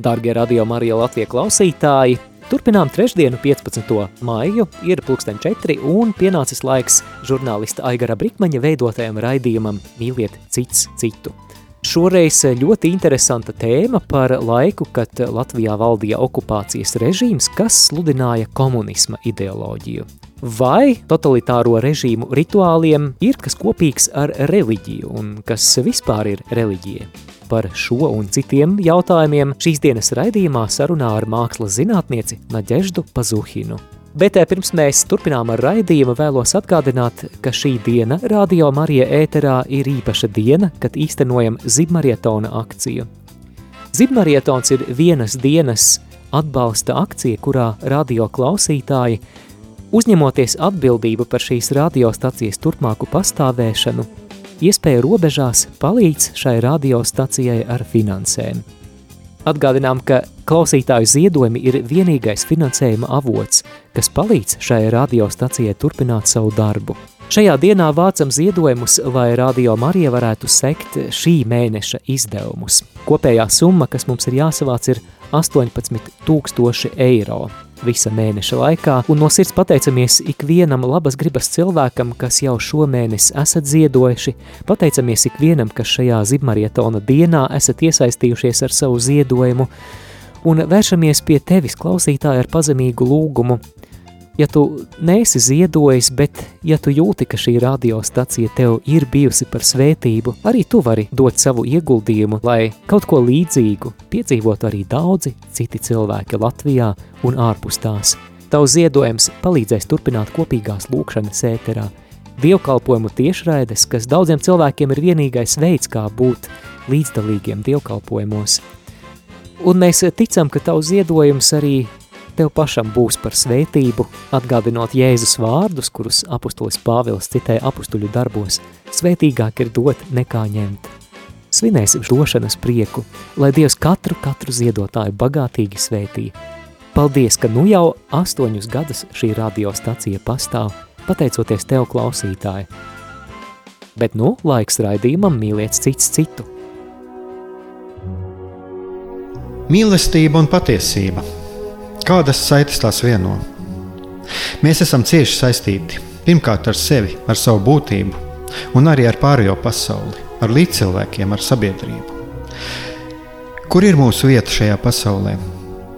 Dārgie radio Marija Latvijas klausītāji, turpinām trešdienu 15. maiju, ir pulksten 4 un pienācis laiks žurnālista Aigara Brikmaņa veidotajam raidījumam Mīliet cits citu. Šoreiz ļoti interesanta tēma par laiku, kad Latvijā valdīja okupācijas režīms, kas sludināja komunisma ideoloģiju. Vai totalitāro režīmu rituāliem ir kas kopīgs ar reliģiju un kas vispār ir reliģija? Par šo un citiem jautājumiem šīs dienas raidījumā sarunā ar mākslas zinātnieci Naģeždu Pazuhinu. Bet eh, pirms mēs turpinām ar raidījumu, vēlos atgādināt, ka šī diena Radio Marija ēterā ir īpaša diena, kad īstenojam Zibmarietona akciju. Zibmarietons ir vienas dienas atbalsta akcija, kurā radio klausītāji Uzņemoties atbildību par šīs radiostacijas turpmāku pastāvēšanu, iespēja robežās palīdz šai radiostacijai ar finansēm. Atgādinām, ka klausītāju ziedojumi ir vienīgais finansējuma avots, kas palīdz šai radiostacijai turpināt savu darbu. Šajā dienā vācam ziedojumus, lai Radio Marija varētu sekt šī mēneša izdevumus. Kopējā summa, kas mums ir jāsavāc, ir 18 tūkstoši eiro visa mēneša laikā, un no sirds pateicamies ikvienam labas gribas cilvēkam, kas jau šomēnes esat ziedojuši, pateicamies ikvienam, kas šajā zibmarietona dienā esat iesaistījušies ar savu ziedojumu, un vēršamies pie tevis, klausītāji, ar pazemīgu lūgumu – ja tu neesi ziedojis, bet ja tu jūti, ka šī radiostacija tev ir bijusi par svētību, arī tu vari dot savu ieguldījumu, lai kaut ko līdzīgu piedzīvotu arī daudzi citi cilvēki Latvijā un ārpus tās. Tavs ziedojums palīdzēs turpināt kopīgās lūkšanas ēterā, dievkalpojumu tiešraides, kas daudziem cilvēkiem ir vienīgais veids, kā būt līdzdalīgiem dievkalpojumos. Un mēs ticam, ka tavs ziedojums arī tev pašam būs par svētību, atgādinot Jēzus vārdus, kurus apustulis Pāvils citēja apustuļu darbos, svētīgāk ir dot nekā ņemt. Svinēsim došanas prieku, lai Dievs katru, katru ziedotāju bagātīgi svētī. Paldies, ka nu jau astoņus gadus šī radiostacija pastāv, pateicoties tev klausītāji. Bet nu, laiks raidījumam mīliet cits citu. Mīlestība un patiesība – Kādas saites tās vieno? Mēs esam cieši saistīti pirmkārt ar sevi, ar savu būtību, un arī ar pārējo pasauli, ar līdzcilvēkiem, ar sabiedrību. Kur ir mūsu vieta šajā pasaulē?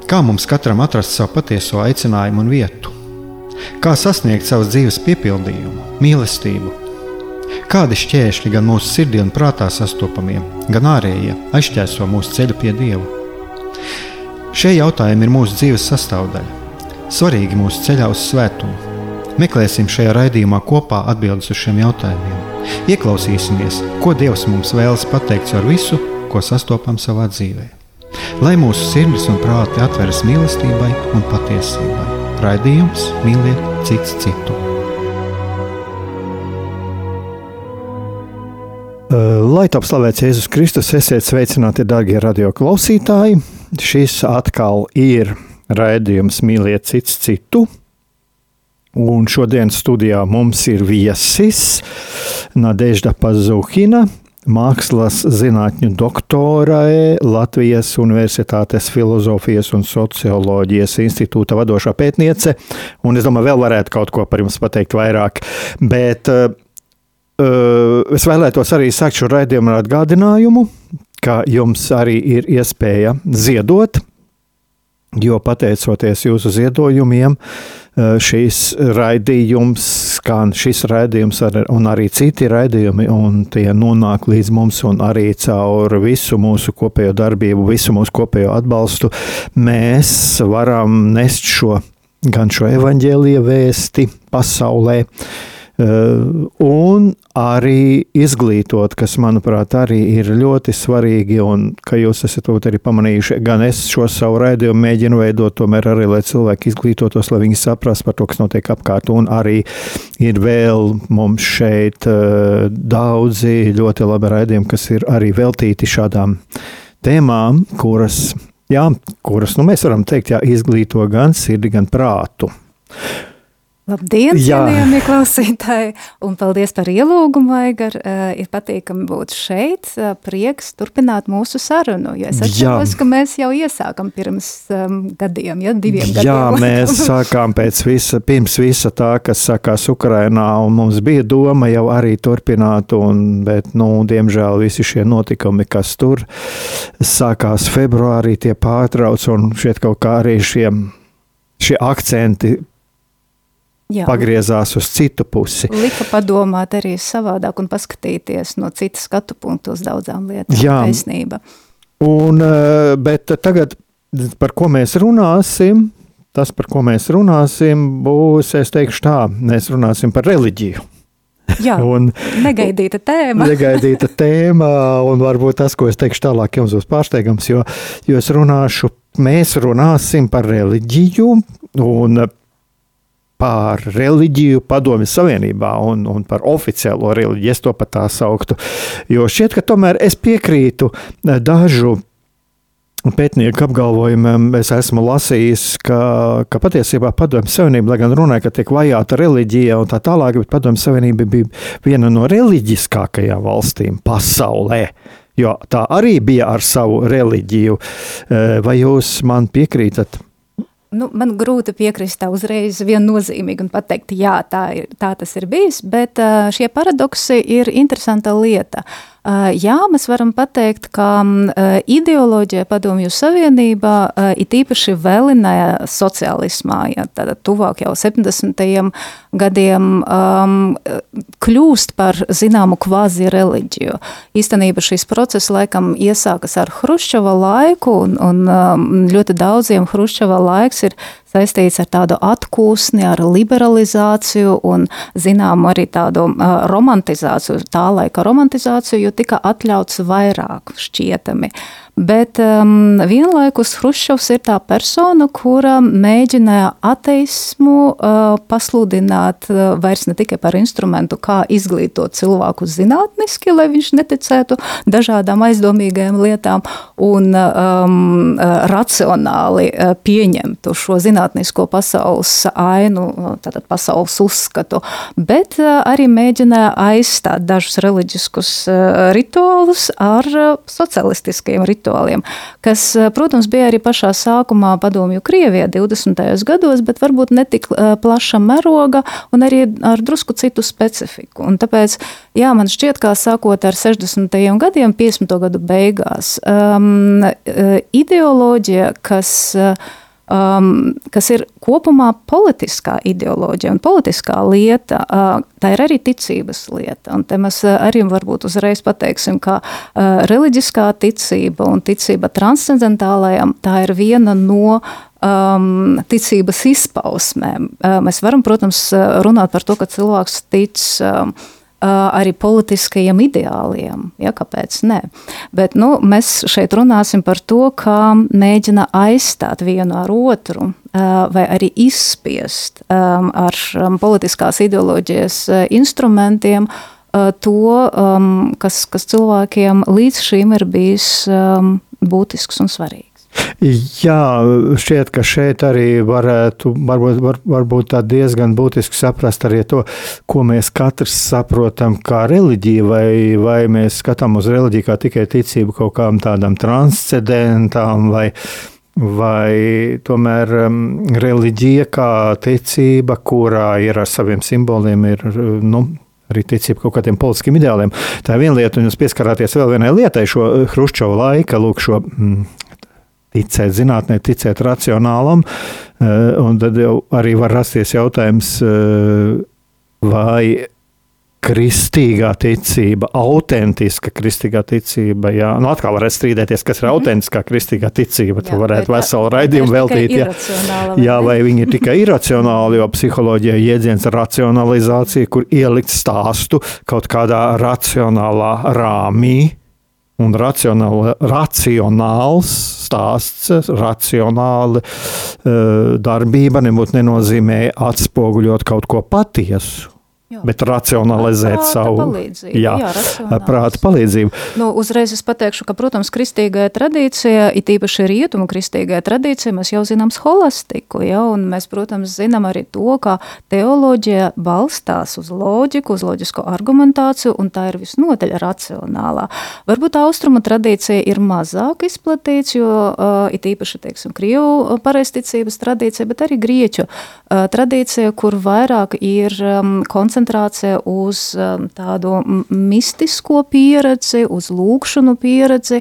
Kā mums katram atrast savu patieso aicinājumu un vietu? Kā sasniegt savas dzīves piepildījumu, mīlestību? Kādi šķēršļi gan mūsu sirdī un prātā sastopamie, gan ārējie aizķēso mūsu ceļu pie Dieva? Šie jautājumi ir mūsu dzīves sastāvdaļa, svarīgi mūsu ceļā uz svētumu. Meklēsim šajā raidījumā kopā atbildes uz šiem jautājumiem. Ieklausīsimies, ko Dievs mums vēlas pateikt ar visu, ko sastopam savā dzīvē. Lai mūsu sirds un prāti atveras mīlestībai un patiesībai. Raidījums mīliet cits citu. Lai top slavēts Jēzus Kristus, esiet sveicināti, darbie radio klausītāji! Šis atkal ir raidījums Mīliet cits citu. Un šodien studijā mums ir viesis Nadežda Pazuhina, mākslas zinātņu doktore, Latvijas Universitātes filozofijas un socioloģijas institūta vadošā pētniece. Un es domāju, vēl varētu kaut ko par jums pateikt vairāk. Bet uh, es vēlētos arī sākt šo raidījumu ar atgādinājumu, ka jums arī ir iespēja ziedot, jo pateicoties jūsu ziedojumiem, eh, šīs raidījums, skan šis raidījums ar, un arī citi raidījumi, un tie nonāk līdz mums un arī caur visu mūsu kopējo darbību, visu mūsu kopējo atbalstu, mēs varam nest šo gan šo evaņģēlīja vēsti pasaulē, uh, un arī izglītot, kas, manuprāt, arī ir ļoti svarīgi, un ka jūs esat to arī pamanījuši, gan es šo savu raidījumu mēģinu veidot, tomēr arī, lai cilvēki izglītotos, lai viņi saprast par to, kas notiek apkārt, un arī ir vēl mums šeit uh, daudzi ļoti labi raidījumi, kas ir arī veltīti šādām tēmām, kuras, jā, kuras, nu, mēs varam teikt, jā, izglīto gan sirdi, gan prātu. Labdien, cienījamie klausītāji! Un paldies par ielūgumu, Aigar. Uh, ir patīkami būt šeit. Uh, prieks turpināt mūsu sarunu. Es atceros, ka mēs jau iesākam pirms um, gadiem, ja diviem gadiem. Jā, mēs sākām pēc visa, pirms visa tā, kas sākās Ukrainā, un mums bija doma jau arī turpināt, un, bet, nu, diemžēl visi šie notikumi, kas tur sākās februārī, tie pārtrauc, un šeit kaut kā arī šie, šie akcenti Jā. pagriezās uz citu pusi. Lika padomāt arī savādāk un paskatīties no citas skatu punktu uz daudzām lietām. Jā, taisnība. Un, eh, bet tagad, par ko mēs runāsim, tas, par ko mēs runāsim, būs, es teikšu tā, mēs runāsim par reliģiju. Jā, un, negaidīta tēma. negaidīta tēma, un varbūt tas, ko es teikšu tālāk, jums būs pārsteigums, jo, jo es runāšu, mēs runāsim par reliģiju, un par reliģiju padomju savienībā un, un par oficiālo reliģiju. Es to pat tā sauktu. Jo šķiet, ka tomēr es piekrītu eh, dažu pētnieku apgalvojumiem. Es esmu lasījis, ka, ka patiesībā padomju savienība, lai gan runāja, ka tiek vajāta reliģija un tā tālāk, bet padomju savienība bija viena no reliģiskākajām valstīm pasaulē. Jo tā arī bija ar savu reliģiju. Eh, vai jūs man piekrītat? Nu, man grūti piekrist tā uzreiz viennozīmīgi un pateikt, jā, tā, ir, tā tas ir bijis, bet šie paradoksi ir interesanta lieta. Uh, jā, mēs varam pateikt, ka eh, ideoloģija padomju savienībā it īpaši vēlinēja sociālismā, ja tātad tuvāk jau 70. gadiem um, kļūst par zināmu kvazi reliģiju. Īstenībā šis process laikam iesākas ar Hruščova laiku, un, un ļoti daudziem Hruščova laiks ir saistīts ar tādu atkūsni, ar liberalizāciju un, zinām, arī tādu uh, romantizāciju, tā laika romantizāciju, jo tika atļauts vairāk šķietami. Uh, Bet um, vienlaikus Hruščovs ir tā persona, kura mēģināja ateismu uh, pasludināt uh, vairs ne tikai par instrumentu, kā izglītot cilvēku zinātniski, lai viņš neticētu dažādām aizdomīgajām lietām un um, uh, racionāli uh, pieņemtu šo zinātnisko pasaules ainu, uh, tātad pasaules uzskatu, bet uh, arī mēģināja aizstāt dažus reliģiskus uh, rituālus ar uh, socialistiskiem rituāliem rituāliem, kas, eh, protams, bija arī pašā sākumā padomju Krievijā 20. gados, bet varbūt netik eh, plaša meroga un arī ar drusku citu specifiku. Un tāpēc, jā, man šķiet, kā sākot ar 60. gadiem, 50. gadu beigās, um, ideoloģija, kas uh, um, kas ir kopumā politiskā ideoloģija un politiskā lieta, uh, tā ir arī ticības lieta. Un te mēs uh, arī varbūt uzreiz pateiksim, ka uh, reliģiskā ticība un ticība transcendentālajam, tā ir viena no um, ticības izpausmēm. Uh, mēs varam, protams, runāt par to, ka cilvēks tic um, arī politiskajiem ideāliem. Ja, kāpēc ne? Bet nu, mēs šeit runāsim par to, kā mēģina aizstāt vienu ar otru vai arī izspiest ar politiskās ideoloģijas instrumentiem to, kas, kas cilvēkiem līdz šim ir bijis būtisks un svarīgs. Jā, šķiet, ka šeit arī varētu varbūt, var, varbūt diezgan būtiski saprast arī to, ko mēs katrs saprotam kā reliģiju, vai, vai mēs skatām uz reliģiju kā tikai ticību kaut kādām tādām transcendentām, vai, vai tomēr um, reliģija kā ticība, kurā ir ar saviem simboliem, ir nu, arī ticība kaut kādiem politiskiem ideāliem. Tā ir viena lieta, un jūs pieskarāties vēl vienai lietai, šo Hruščova laika, lūk, šo mm, ticēt zinātnē, ticēt racionālam. Eh, un tad jau arī var rasties jautājums, eh, vai kristīgā ticība, autentiska kristīgā ticība. Jā, nu atkal varētu strīdēties, kas ir mhm. autentiskā kristīgā ticība. Tur varētu veselu raidījumu veltīt. Jā, jā, vai viņi ir tikai iracionāli, jo psiholoģija jēdziens racionalizācija, kur ielikt stāstu kaut kādā racionālā rāmī un racionāli, racionāls stāsts, racionāli uh, darbība nebūtu nenozīmē atspoguļot kaut ko patiesu. Jā. Bet racionalizēt prāta savu palīdzību. Jā, jā prāta palīdzību. Nu, uzreiz es pateikšu, ka, protams, kristīgajā tradīcijā, it īpaši rietumu kristīgajā tradīcijā, mēs jau zinām scholastiku, ja, un mēs, protams, zinām arī to, ka teoloģija balstās uz loģiku, uz loģisko argumentāciju, un tā ir visnotaļ racionālā. Varbūt austrumu tradīcija ir mazāk izplatīts, jo uh, it īpaši, teiksim, Krievu pareisticības tradīcija, bet arī Grieķu uh, tradīcija, kur vairāk ir um, koncentrēta koncentrācija uz um, tādu mistisko pieredzi, uz lūkšanu pieredzi,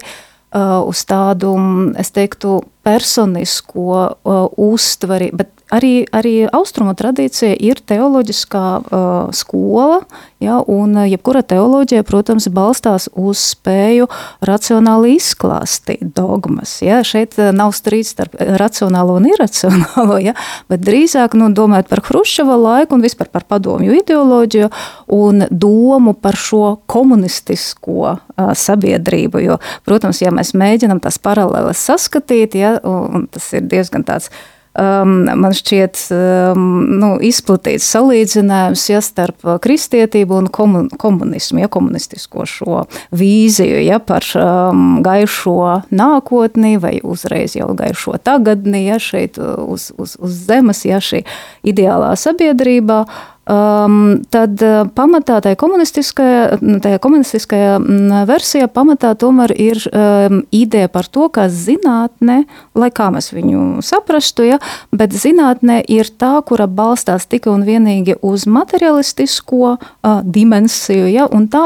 uh, uz tādu, es teiktu, personisko uh, uztveri, bet arī, arī austrumu tradīcija ir teoloģiskā uh, skola, ja, un uh, jebkura teoloģija, protams, balstās uz spēju racionāli izklāstīt dogmas. Ja. Šeit uh, nav strīds starp racionālo un iracionālo, ja, bet drīzāk nu, domājot par Hruščova laiku un vispār par padomju ideoloģiju un domu par šo komunistisko uh, sabiedrību, jo, protams, ja mēs mēģinam tās paralēles saskatīt, ja, un tas ir diezgan tāds um, man šķiet, um, nu, izplatīts salīdzinājums ja, starp kristietību un komun, komunismu, ja komunistisko šo vīziju ja, par um, gaišo nākotni vai uzreiz jau gaišo tagadni, ja šeit uz, uz, uz zemes, ja šī ideālā sabiedrībā. Um, tad uh, pamatā tajā komunistiskajā, tajā komunistiskajā versijā pamatā tomēr ir um, ideja par to, ka zinātne, lai kā mēs viņu saprastu, ja, bet zinātne ir tā, kura balstās tikai un vienīgi uz materialistisko uh, dimensiju, ja, un tā,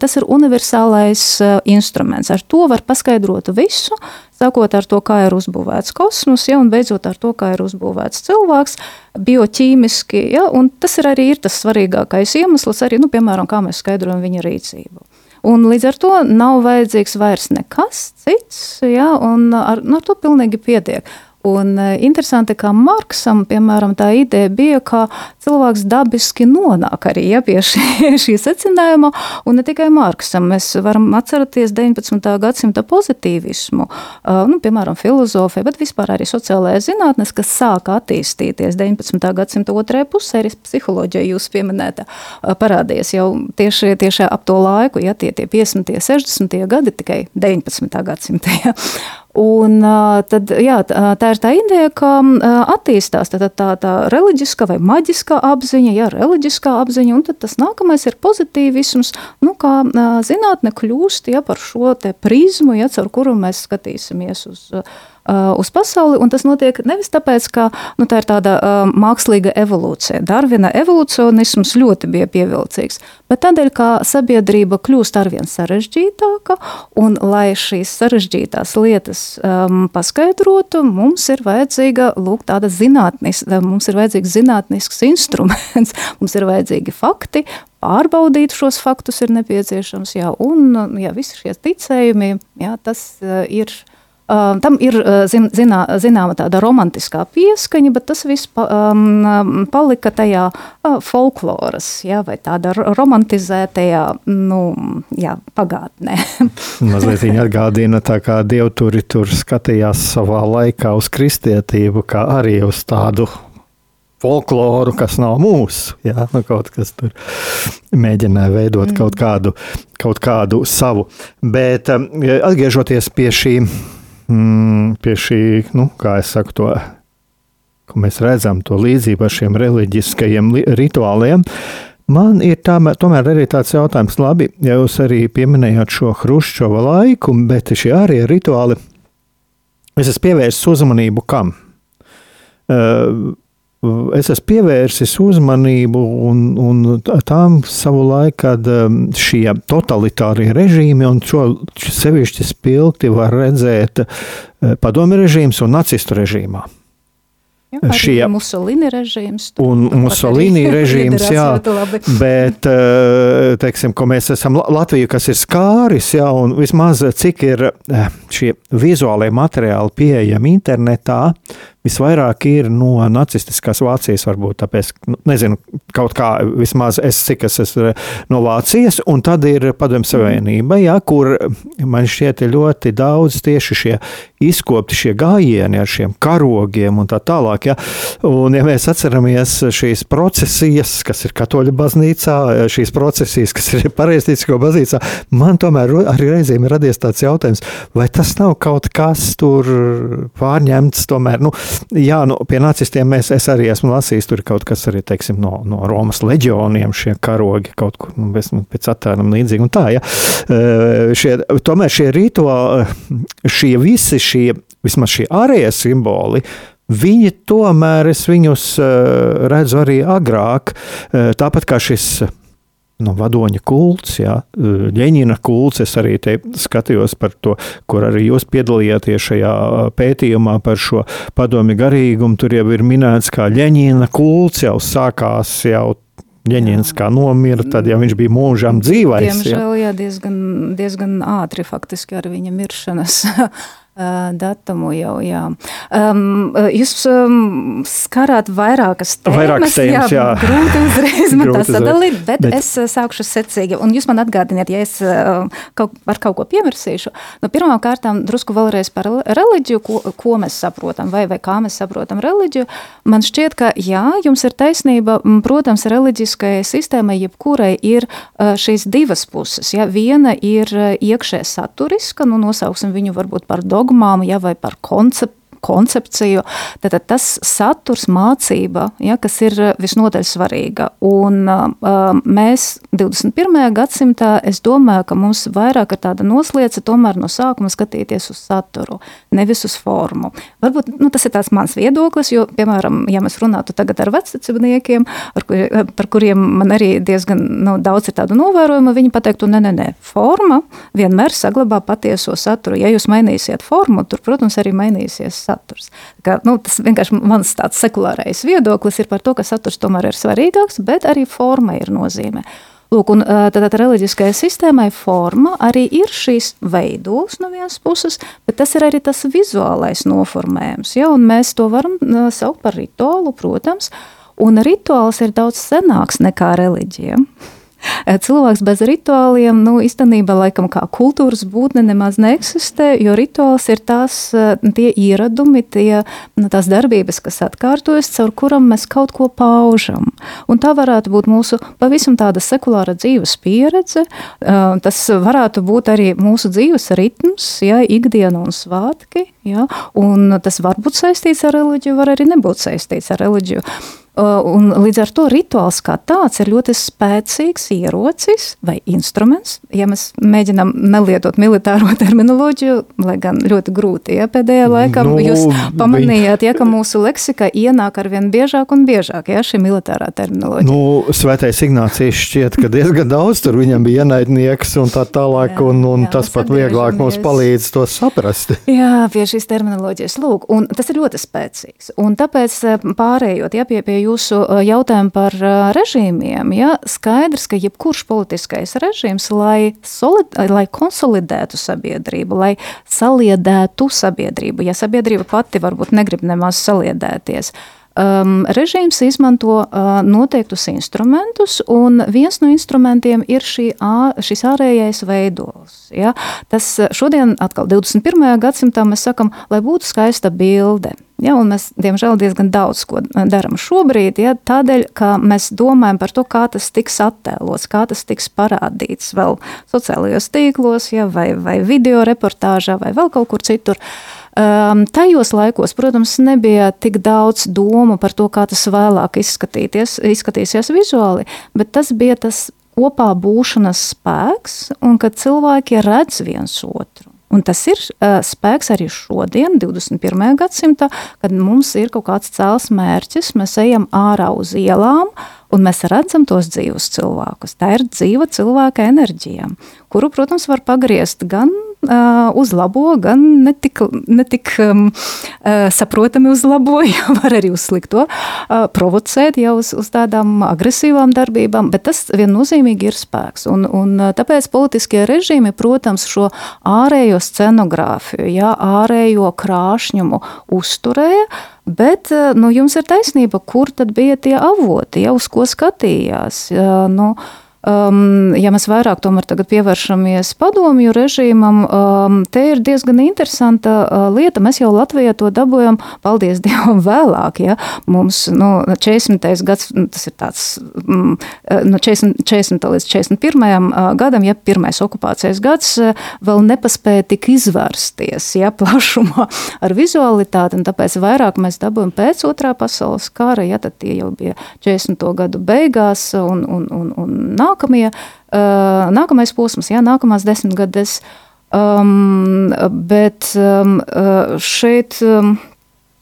tas ir universālais uh, instruments. Ar to var paskaidrot visu, Sākot ar to, kā ir uzbūvēts kosmos, ja, un beidzot ar to, kā ir uzbūvēts cilvēks, bioķīmiski. Ja, tas ir arī ir tas svarīgākais iemesls, arī, nu, piemēram, kā mēs skaidrojam viņa rīcību. Un līdz ar to nav vajadzīgs vairs nekas cits, ja, un ar, nu, ar to pilnīgi pietiek. Un e, interesanti, ka Marksam, piemēram, tā ideja bija, ka cilvēks dabiski nonāk arī ja, pie šī, šī secinājuma, un ne tikai Marksam. Mēs varam atcerēties 19. gadsimta pozitīvismu, e, nu, piemēram, filozofija, bet vispār arī sociālajā zinātnes, kas sāka attīstīties 19. gadsimta otrajā pusē, arī psiholoģija jūs pieminēta, e, parādījās jau tieši, tieši ap to laiku, ja tie, tie 50. 60. gadi tikai 19. gadsimta. Ja. Un, tad, jā, tā ir tā ideja, ka attīstās tā, tā, tā reliģiskā vai maģiskā apziņa, jā, reliģiskā apziņa, un tas nākamais ir pozitīvisms, nu, kā zinātne kļūst ja, par šo prizmu, ja, caur kuru mēs skatīsimies uz uz pasauli, un tas notiek nevis tāpēc, ka nu, tā ir tāda mākslīga evolūcija. Darvina evolucionisms ļoti bija pievilcīgs, bet tādēļ, ka sabiedrība kļūst arvien sarežģītāka, un lai šīs sarežģītās lietas um, paskaidrotu, mums ir vajadzīga lūk, tāda zinātnis, mums ir vajadzīgs zinātnisks instruments, mums ir vajadzīgi fakti, pārbaudīt šos faktus ir nepieciešams, jā, un jā, visi šie ticējumi, jā, tas ir Tam ir zin, zinā, zināma tāda romantiskā pieskaņa, bet tas viss pa, um, palika tajā folkloras, ja, vai tāda romantizētajā nu, jā, pagātnē. Mazliet viņa atgādina tā, kā dievturi tur skatījās savā laikā uz kristietību, kā arī uz tādu folkloru, kas nav mūsu. Jā, nu, kaut kas tur mēģināja veidot mm. kaut, kādu, kaut kādu savu. Bet atgriežoties pie šīm mm, pie šī, nu, kā es saku, to, ko mēs redzam, to līdzību ar šiem reliģiskajiem rituāliem. Man ir tā, tomēr arī tāds jautājums, labi, ja jūs arī pieminējāt šo Hruščova laiku, bet šie arī rituāli, es esmu pievērsis uzmanību kam? Uh, es esmu pievērsis uzmanību un, un tām savu laiku, kad um, šie totalitārie režīmi, un šo sevišķi spilgti var redzēt uh, padomi režīms un nacistu režīmā. Jā, šie Musolīni režīms. Un Musolīni režīms, jā, bet, uh, teiksim, ko mēs esam Latvija, kas ir skāris, jā, un vismaz cik ir uh, šie vizuālie materiāli pieejami internetā, visvairāk ir no nacistiskās Vācijas, varbūt tāpēc, nu, nezinu, kaut kā vismaz es, cik es esmu no Vācijas, un tad ir Padomju Savienība, ja, kur man šķiet ļoti daudz tieši šie izkopti šie gājieni ar šiem karogiem un tā tālāk. Ja. Un, ja mēs atceramies šīs procesijas, kas ir katoļu baznīcā, šīs procesijas, kas ir pareizticīgo baznīcā, man tomēr arī reizēm ir radies tāds jautājums, vai tas nav kaut kas tur pārņemts tomēr, nu, jā, nu, pie nacistiem mēs, es arī esmu lasījis, tur kaut kas arī, teiksim, no, no Romas leģioniem šie karogi kaut kur, nu, pēc attēlam līdzīgi un tā, ja. Šie, tomēr šie rituāli, šie visi šie, vismaz šie ārējie simboli, viņi tomēr es viņus redzu arī agrāk, tāpat kā šis nu, vadoņa kults, eh, Ļeņina kults. Es arī skatījos par to, kur arī jūs piedalījāties šajā pētījumā par šo padomi garīgumu. Tur jau ir minēts, kā Ļeņina kults jau sākās jau Ļeņins kā nomira, tad jau viņš bija mūžām dzīvais. Diemžēl, jā, diezgan, diezgan ātri faktiski ar viņa miršanas datumu jau. Jā. Um, jūs um, skarāt vairākas tēmas. Vairākas tēmas, jā. jā. Grūti uzreiz man tā sadalīt, bet, bet es sākšu secīgi. Un jūs man atgādiniet, ja es kaut, par kaut ko piemirsīšu. Nu, Pirmām kārtām drusku vēlreiz par reliģiju, ko, ko mēs saprotam, vai, vai kā mēs saprotam reliģiju. Man šķiet, ka jā, jums ir taisnība. Protams, reliģiskajai sistēmai jebkurai ir šīs divas puses. Ja? Viena ir iekšē saturiska, nu nosauksim viņu varbūt par dogmu, dogmām ja, vai par konceptu koncepciju, tad tas saturs, mācība, ja, kas ir visnotaļ svarīga. Un uh, mēs 21. gadsimtā, es domāju, ka mums vairāk ir tāda noslēdza tomēr no sākuma skatīties uz saturu, nevis uz formu. Varbūt nu, tas ir tāds mans viedoklis, jo, piemēram, ja mēs runātu tagad ar vecacībniekiem, kur, par kuriem man arī diezgan nu, daudz ir tādu novērojumu, viņi pateiktu, nē, nē, nē, forma vienmēr saglabā patieso saturu. Ja jūs mainīsiet formu, tur, protams, arī mainīsies saturs. Kā, nu, tas vienkārši mans tāds sekulārais viedoklis ir par to, ka saturs tomēr ir svarīgāks, bet arī forma ir nozīme. Lūk, un tātad reliģiskajai sistēmai forma arī ir šīs veidols no vienas puses, bet tas ir arī tas vizuālais noformējums. Ja? Un mēs to varam saukt par rituālu, protams, un rituāls ir daudz senāks nekā reliģija. Eh, cilvēks bez rituāliem, nu, īstenībā, laikam, kā kultūras būtne nemaz neeksistē, jo rituāls ir tās, eh, tie ieradumi, tie, nu, tās darbības, kas atkārtojas, caur kuram mēs kaut ko paužam. Un tā varētu būt mūsu pavisam tāda sekulāra dzīves pieredze, eh, tas varētu būt arī mūsu dzīves ritms, ja, ikdiena un svētki, ja, un tas var būt saistīts ar reliģiju, var arī nebūt saistīts ar reliģiju. Uh, un līdz ar to rituāls kā tāds ir ļoti spēcīgs ierocis vai instruments. Ja mēs mēģinām nelietot militāro terminoloģiju, lai gan ļoti grūti ja, pēdējā laikā, nu, jūs pamanījāt, ja, ka mūsu leksikā ienāk ar vien biežāk un biežāk ja, šī militārā terminoloģija. Nu, Svētais Ignācijas šķiet, ka diezgan daudz tur viņam bija ienaidnieks un tā tālāk, jā, un, un jā, tas pat vieglāk mums palīdz to saprast. Jā, pie šīs terminoloģijas lūk, un tas ir ļoti spēcīgs. Un tāpēc pārējot, ja pie, pie jūsu jautājumu par režīmiem, ja, skaidrs, ka jebkurš politiskais režīms, lai, solid, lai konsolidētu sabiedrību, lai saliedētu sabiedrību, ja sabiedrība pati varbūt negrib nemaz saliedēties, Um, režīms izmanto uh, noteiktus instrumentus, un viens no instrumentiem ir šī, ā, šis ārējais veidols. Ja? Tas šodien, atkal 21. gadsimtā, mēs sakam, lai būtu skaista bilde. Ja, mēs, diemžēl, diezgan daudz ko darām šobrīd, ja, tādēļ, ka mēs domājam par to, kā tas tiks attēlots, kā tas tiks parādīts vēl sociālajos tīklos, ja, vai, vai video reportāžā, vai vēl kaut kur citur. Um, tajos laikos, protams, nebija tik daudz domu par to, kā tas vēlāk izskatīsies vizuāli, bet tas bija tas kopā būšanas spēks un kad cilvēki redz viens otru. Un tas ir uh, spēks arī šodien, 21. gadsimtā, kad mums ir kaut kāds cēls mērķis, mēs ejam ārā uz ielām un mēs redzam tos dzīvus cilvēkus. Tā ir dzīva cilvēka enerģija, kuru, protams, var pagriezt gan uzlabo, gan netik, netik saprotami uzlabo, ja var arī uz slikto provocēt jau uz, uz tādām agresīvām darbībām, bet tas viennozīmīgi ir spēks. Un, un tāpēc politiskie režīmi, protams, šo ārējo scenogrāfiju, ja, ārējo krāšņumu uzturēja, Bet nu, jums ir taisnība, kur tad bija tie avoti, ja, uz ko skatījās. Nu, Um, ja mēs vairāk pievēršamies padomju režīmam, um, te ir diezgan interesanta uh, lieta. Mēs jau Latvijā to dabūjām, paldies Dievam, vēlāk. Ja? Mums nu, 40. gads, nu, tas ir tāds mm, uh, no 40, 40. līdz 41. Uh, gadam, ja pirmais okupācijas gads uh, vēl nepaspēja tik izvērsties ja, plašumā ar vizualitāti, un tāpēc vairāk mēs dabūjam pēc otrā pasaules kara, ja tad tie jau bija 40. gadu beigās un, un, un, un nākamie, uh, nākamais posms, jā, nākamās desmitgades. Um, bet um, šeit. Um,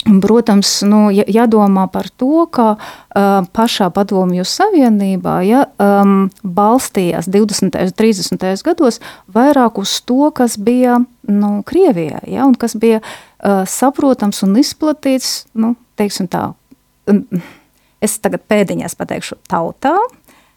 Protams, nu, jādomā par to, ka uh, pašā Padomju Savienībā ja, um, balstījās 20. un 30. gados vairāk uz to, kas bija nu, Krievijā, ja, un kas bija uh, saprotams un izplatīts, nu, teiksim tā, es tagad pēdiņās pateikšu tautā,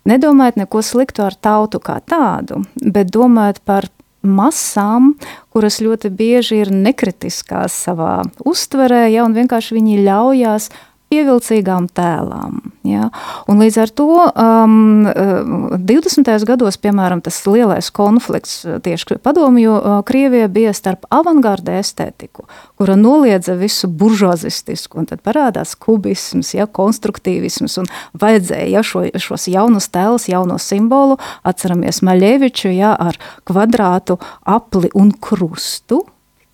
Nedomājiet neko sliktu ar tautu kā tādu, bet domājiet par masām, kuras ļoti bieži ir nekritiskās savā uztverē, ja, un vienkārši viņi ļaujās pievilcīgām tēlām. Ja? Un līdz ar to um, 20. Uh, gados, piemēram, tas lielais konflikts uh, tieši padomju uh, Krievijā bija starp avangarda estētiku, kura noliedza visu buržoazistisku, un tad parādās kubisms, ja, konstruktīvisms, un vajadzēja ja, šo, šos jaunus tēlus, jauno simbolu, atceramies Maļeviču, ja, ar kvadrātu, apli un krustu,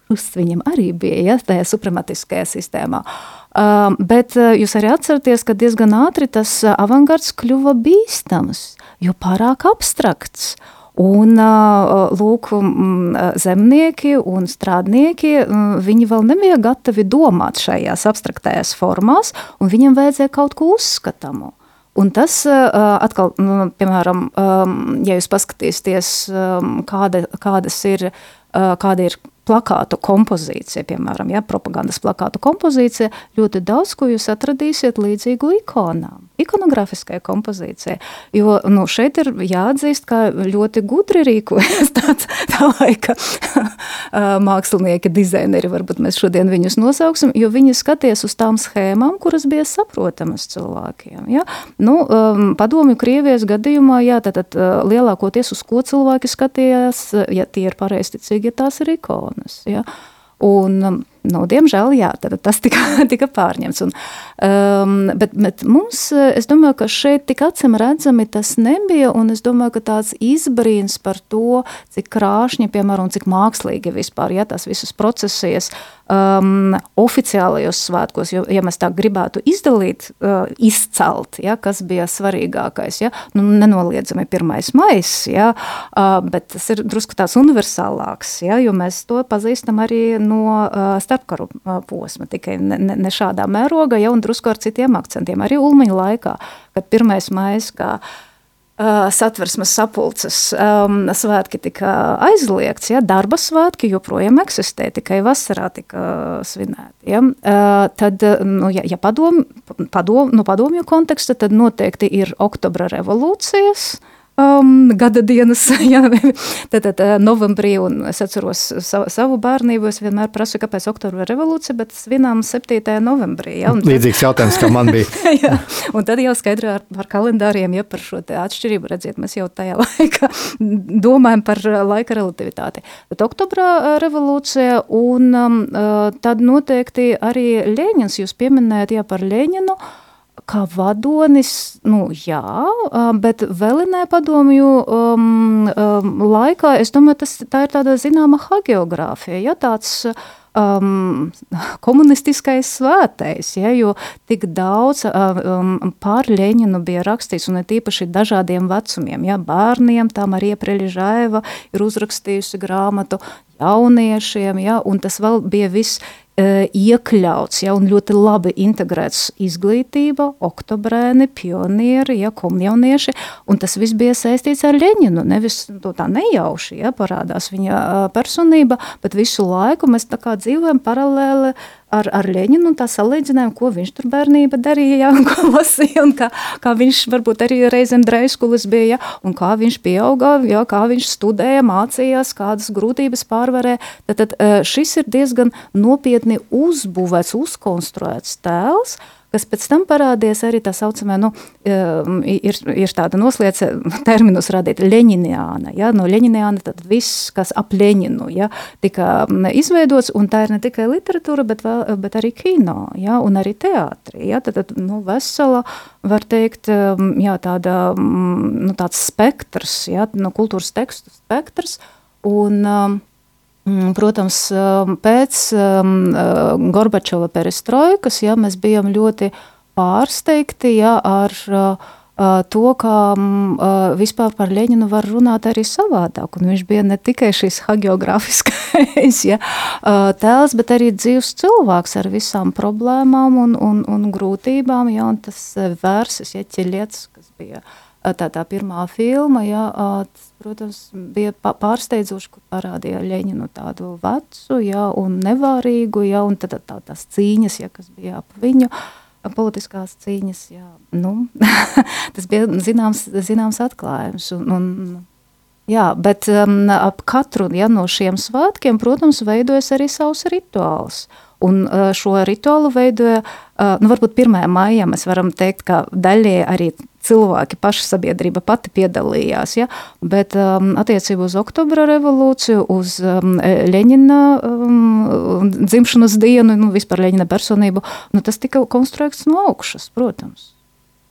krusts viņam arī bija, ja, tajā suprematiskajā sistēmā. Uh, bet uh, jūs arī atceraties, ka diezgan ātri tas uh, avangards kļuva bīstams, jo pārāk abstrakts. Un, lūk, zemnieki un strādnieki, viņi vēl nebija gatavi domāt šajās abstraktajās formās, un viņiem vajadzēja kaut ko uzskatāmu. Un tas atkal, nu, piemēram, ja jūs paskatīsieties, kāda, kādas ir, kāda ir plakātu kompozīcija, piemēram, ja, propagandas plakātu kompozīcija, ļoti daudz ko jūs atradīsiet līdzīgu ikonām, ikonogrāfiskajai kompozīcijai. Jo nu, šeit ir jāatzīst, ka ļoti gudri rīkojas tāds tā laika mākslinieki, dizaineri, varbūt mēs šodien viņus nosauksim, jo viņi skaties uz tām schēmām, kuras bija saprotamas cilvēkiem. Ja? Nu, um, padomju Krievijas gadījumā, jā, tad, tad lielākoties uz ko cilvēki skatījās, ja tie ir pareizticīgi, ja tās ir ikonas sarunas. Ja? Un, um, nu, diemžēl jā, tas tika, tika pārņemts. Un, um, bet, bet mums, es domāju, ka šeit tik acīm redzami tas nebija. Es domāju, ka tāds izbrīns par to, cik krāšņi, piemēram, cik mākslīgi vispār ja, tās visas procesijas um, oficiālajos svētkos, jo, ja mēs tā gribētu izdalīt, uh, izcelt, ja, kas bija svarīgākais, ja, nu, nenoliedzami pirmais mais, ja, uh, bet tas ir drusku tāds universālāks, ja, jo mēs to pazīstam arī no uh, starpkaru posma, tikai ne, ne, ne šādā mēroga, ja, un drusku ar citiem akcentiem, arī Ulmaņa laikā, kad pirmais mais, kā satversmes sapulces um, svētki tika aizliegts, ja, darba svētki joprojām eksistē, tikai vasarā tika svinēti. Ja. Uh, tad, nu, ja, ja padom, padom, no padomju konteksta, tad noteikti ir oktobra revolūcijas, uh, um, gada dienas, jā, tad, tad novembrī, un es atceros savu, savu bērnību, es vienmēr prasu, kāpēc oktobra revolūcija, bet svinām 7. novembrī. Ja, Līdzīgs jautājums, kā man bija. jā, un tad jau skaidrā ar, par kalendāriem, ja par šo atšķirību, redziet, mēs jau tajā laikā domājam par laika relativitāti. Bet oktobra revolūcija, un um, tad noteikti arī Ļeņins, jūs pieminējat, jā, par Ļeņinu, uh, kā vadonis, nu, jā, bet vēlinē padomju um, um, laikā, es domāju, tas, tā ir tāda zināma hagiogrāfija, ja tāds um, komunistiskais svētais, ja, jo tik daudz um, pār Ļeņinu bija rakstīts, un tīpaši dažādiem vecumiem, ja, bērniem, tā Marija Preļižaeva ir uzrakstījusi grāmatu jauniešiem, ja, un tas vēl bija viss iekļauts, ja, un ļoti labi integrēts izglītība, oktobrēni, pionieri, ja, komjaunieši, un tas viss bija saistīts ar Ļeņinu, nevis to tā nejauši, ja, parādās viņa personība, bet visu laiku mēs tā kā dzīvojam paralēli ar, ar Leņinu un tā salīdzinājumu, ko viņš tur bērnība darīja, ja, un ko lasīja, un kā, kā viņš varbūt arī reizēm dreiskulis bija, ja, un kā viņš pieauga, ja, kā viņš studēja, mācījās, kādas grūtības pārvarēja. Tad, tad šis ir diezgan nopietni uzbūvēts, uzkonstruēts tēls, kas pēc tam parādījās arī tā saucamā, nu, um, ir, ir tāda noslēdz terminus radīt Leņiniāna, ja, no Leņiniāna tad viss, kas ap Leņinu, ja, tika mm, izveidots, un tā ir ne tikai literatūra, bet, vēl, bet arī kino, ja, un arī teātri, ja, tad, tad, nu, vesela, var teikt, um, jā, tāda, mm, nu, tāds spektrs, ja, no kultūras tekstu spektrs, un, um, protams, um, pēc um, uh, Gorbačova perestroikas ja, mēs bijām ļoti pārsteigti ja, ar uh, uh, to, kā mm, vispār par Leņinu var runāt arī savādāk. Un viņš bija ne tikai šis hagiogrāfiskais ja, tēls, bet arī dzīves cilvēks ar visām problēmām un, un, un grūtībām. Ja, un tas vērsis, ja ķilietis, kas bija tā, tā pirmā filma, ja, tas, protams, bija pārsteidzoši, kur parādīja Ļeņinu tādu vecu, ja, un nevārīgu, ja, un tad tā, tās cīņas, ja, kas bija ap viņu, politiskās cīņas, ja, nu, tas bija zināms, zināms atklājums, un, un Jā, bet um, ap katru ja, no šiem svētkiem, protams, veidojas arī savs rituāls. Un uh, šo rituālu veidoja, uh, nu, varbūt 1. maijā mēs varam teikt, ka daļai arī cilvēki, paša sabiedrība pati piedalījās. Ja? Bet um, attiecībā uz oktobra revolūciju, uz um, Leņina um, dzimšanas dienu, nu, vispār Leņina personību, nu, tas tika konstruēts no augšas, protams.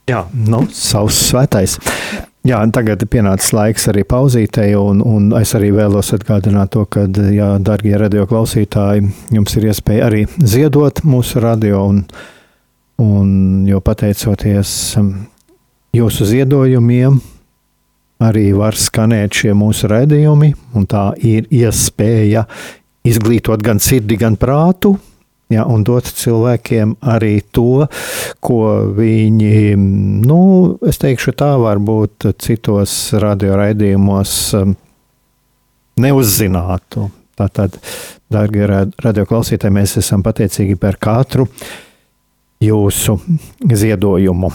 Jā, nu, savs svētais. Jā, tagad ir pienācis laiks arī pauzītei, un, un es arī vēlos atgādināt to, ka, jā, darbie radio klausītāji, jums ir iespēja arī ziedot mūsu radio, un, un jo pateicoties um, jūsu ziedojumiem arī var skanēt šie mūsu raidījumi, un tā ir iespēja izglītot gan sirdi, gan prātu, ja, un dot cilvēkiem arī to, ko viņi, nu, es teikšu tā, varbūt citos radioraidījumos um, neuzzinātu. Tātad, darbie radioklausītāji, mēs esam pateicīgi par katru jūsu ziedojumu.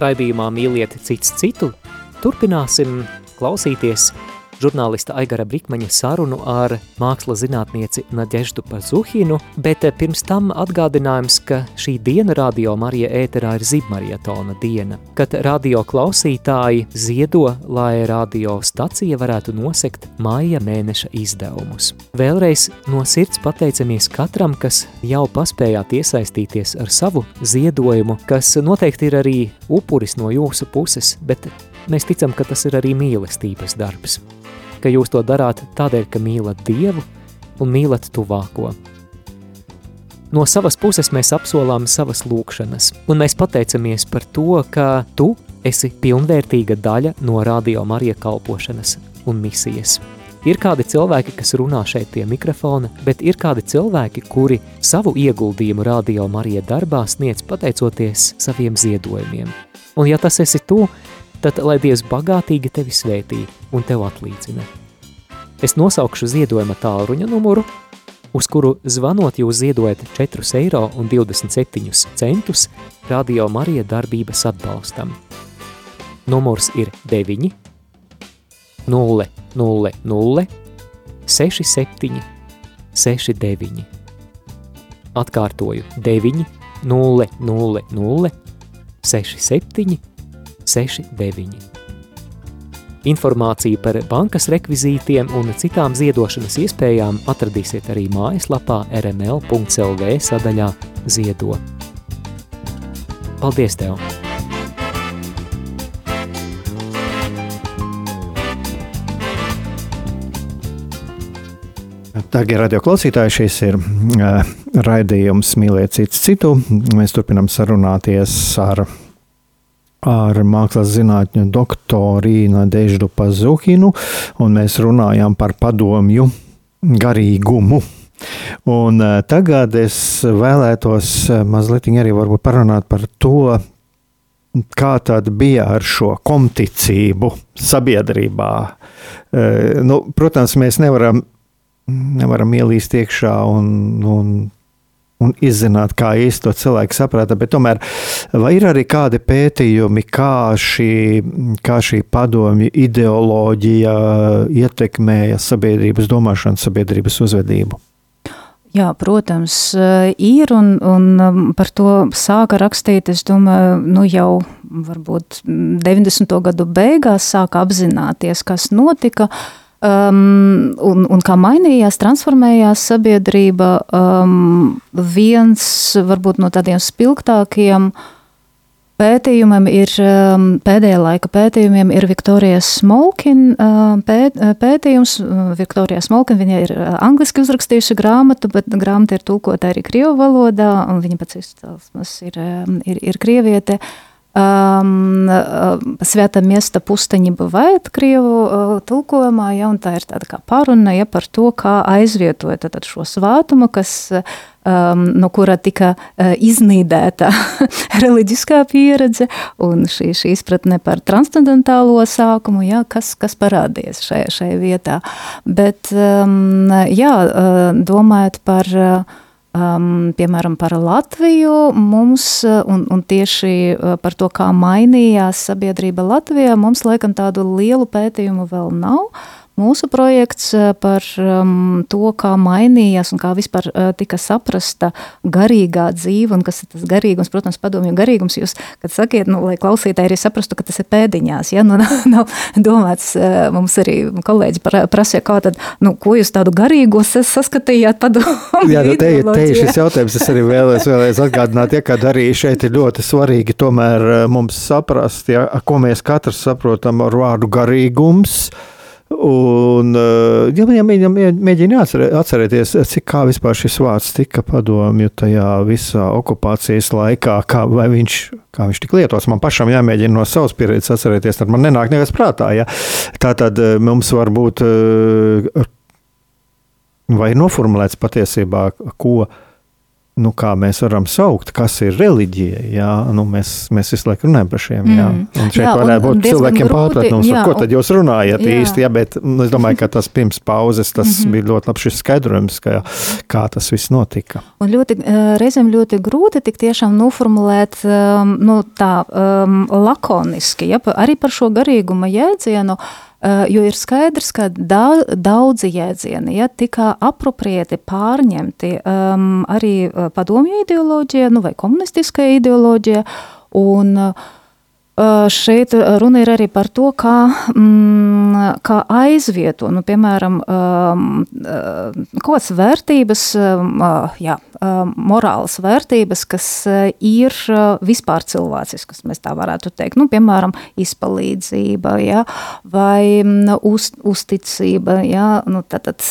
Raidījumā mīliet cits citu, turpināsim klausīties žurnālista Aigara Brikmaņa sarunu ar mākslas zinātnieci Nadeždu Pazuhinu, bet pirms tam atgādinājums, ka šī diena radio Marija ēterā ir zibmarietona diena, kad radio klausītāji ziedo, lai radio stacija varētu nosekt maija mēneša izdevumus. Vēlreiz no sirds pateicamies katram, kas jau paspējāt iesaistīties ar savu ziedojumu, kas noteikti ir arī upuris no jūsu puses, bet mēs ticam, ka tas ir arī mīlestības darbs ka jūs to darāt tādēļ, ka mīlat Dievu un mīlat tuvāko. No savas puses mēs apsolām savas lūkšanas, un mēs pateicamies par to, ka tu esi pilnvērtīga daļa no radio Marija kalpošanas un misijas. Ir kādi cilvēki, kas runā šeit pie mikrofona, bet ir kādi cilvēki, kuri savu ieguldījumu radio Marija darbā sniedz pateicoties saviem ziedojumiem. Un ja tas esi tu, tad lai Dievs bagātīgi tevi svētī un tev atlīdzina. Es nosaukšu ziedojuma tālruņa numuru, uz kuru zvanot jūs ziedojat 4,27 eiro Radio Marija darbības atbalstam. Numurs ir 9, 0, 0, 0, 6, 7, 6, 9. Atkārtoju 9, 0, 0, 0, 6, 7, 6, 9. Informāciju par bankas rekvizītiem un citām ziedošanas iespējām atradīsiet arī mājaslapā rml.lv sadaļā Ziedo. Paldies tev! Darbie radioklausītāji, šis ir uh, raidījums Mīliet citu citu. Mēs turpinām sarunāties ar ar mākslas zinātņu doktoru Nadeždu Pazuhinu, un mēs runājām par padomju garīgumu. Un uh, tagad es vēlētos uh, mazliet arī parunāt par to, kā tad bija ar šo komticību sabiedrībā. Uh, nu, protams, mēs nevaram, nevaram ielīst iekšā un, un un izzināt, kā īsti to cilvēku saprata. Bet tomēr vai ir arī kādi pētījumi, kā šī, kā šī padomju ideoloģija ietekmēja sabiedrības domāšanu, sabiedrības uzvedību? Jā, protams, ir un, un par to sāka rakstīt, es domāju, nu jau varbūt 90. gadu beigās sāka apzināties, kas notika, uh, Um, un, un kā mainījās, transformējās sabiedrība, um, viens varbūt no tādiem spilgtākiem pētījumiem ir um, pēdējā laika pētījumiem ir Viktorijas Smolkin uh, pēt, pētījums. Viktorija Smolkin, viņa ir angliski uzrakstījusi grāmatu, bet grāmata ir tulkota arī krievu valodā, un viņa pats izcelsmes ir, ir, ir krieviete. Uh, Um, Svētā miesta pusta nebūvēja krievu uh, tulkojumā, ja, un tā ir tāda kā pāruna ja, par to, kā aizvietoja tad, šo svātumu, kas, um, no kura tika uh, iznīdēta reliģiskā pieredze un šī, šī izpratne par transcendentālo sākumu, ja, kas, kas parādījies šajā, šajā vietā. Bet, um, jā, domājot par uh, Um, piemēram, par Latviju mums, uh, un, un tieši uh, par to, kā mainījās sabiedrība Latvijā, mums laikam tādu lielu pētījumu vēl nav. Uh, mūsu projekts eh, par um, to, kā mainījās un kā vispār uh, tika saprasta garīgā dzīve un kas ir tas garīgums. Protams, padomju garīgums jūs, kad sakiet, nu, lai klausītāji arī saprastu, ka tas ir pēdiņās, ja, nu, nav domāts, uh, mums arī kolēģi prasīja, kā tad, nu, ko jūs tādu garīgo saskatījāt padomju Jā, nu, te, te ir šis jautājums, es arī vēlēs, vēlēs atgādināt, ja, kad arī šeit ir ļoti svarīgi tomēr mums saprast, ja, ko mēs katrs saprotam ar vārdu garīgums, Un, eh, ja viņam mēģina atcerēties, cik kā vispār šis vārds tika padomju tajā visā okupācijas laikā, kā, viņš, kā viņš tika lietots, man pašam jāmēģina no savas pieredzes atcerēties, tad man nenāk nekas prātā. Ja? Tā tad eh, mums var būt, eh, vai noformulēts patiesībā, ko nu, kā mēs varam saukt, kas ir reliģija. Jā, nu, mēs, mēs visu laiku runājam par šiem. Jā. Mm. Un šeit jā, varētu būt cilvēkiem pārpratums, par ko tad jūs runājat jā. īsti. Jā, bet nu, es domāju, ka tas pirms pauzes tas mm -hmm. bija ļoti labs skaidrojums, kā, kā tas viss notika. Un ļoti, reizēm ļoti grūti tik tiešām noformulēt nu, tā um, lakoniski, ja, arī par šo garīguma jēdzienu. Eh, jo ir skaidrs, ka daudzi jēdzieni ja, tika apropriēti, pārņemti um, arī eh, padomju ideoloģija nu, vai komunistiskā ideoloģija. Un, uh, Šeit runa ir arī par to, kā, mm, kā aizvieto, nu, piemēram, kaut kādas vērtības, jā, morālas vērtības, kas ir vispār cilvēciskas, mēs tā varētu teikt. Nu, piemēram, izpalīdzība, jā, vai uz, uzticība, jā, nu, tātad,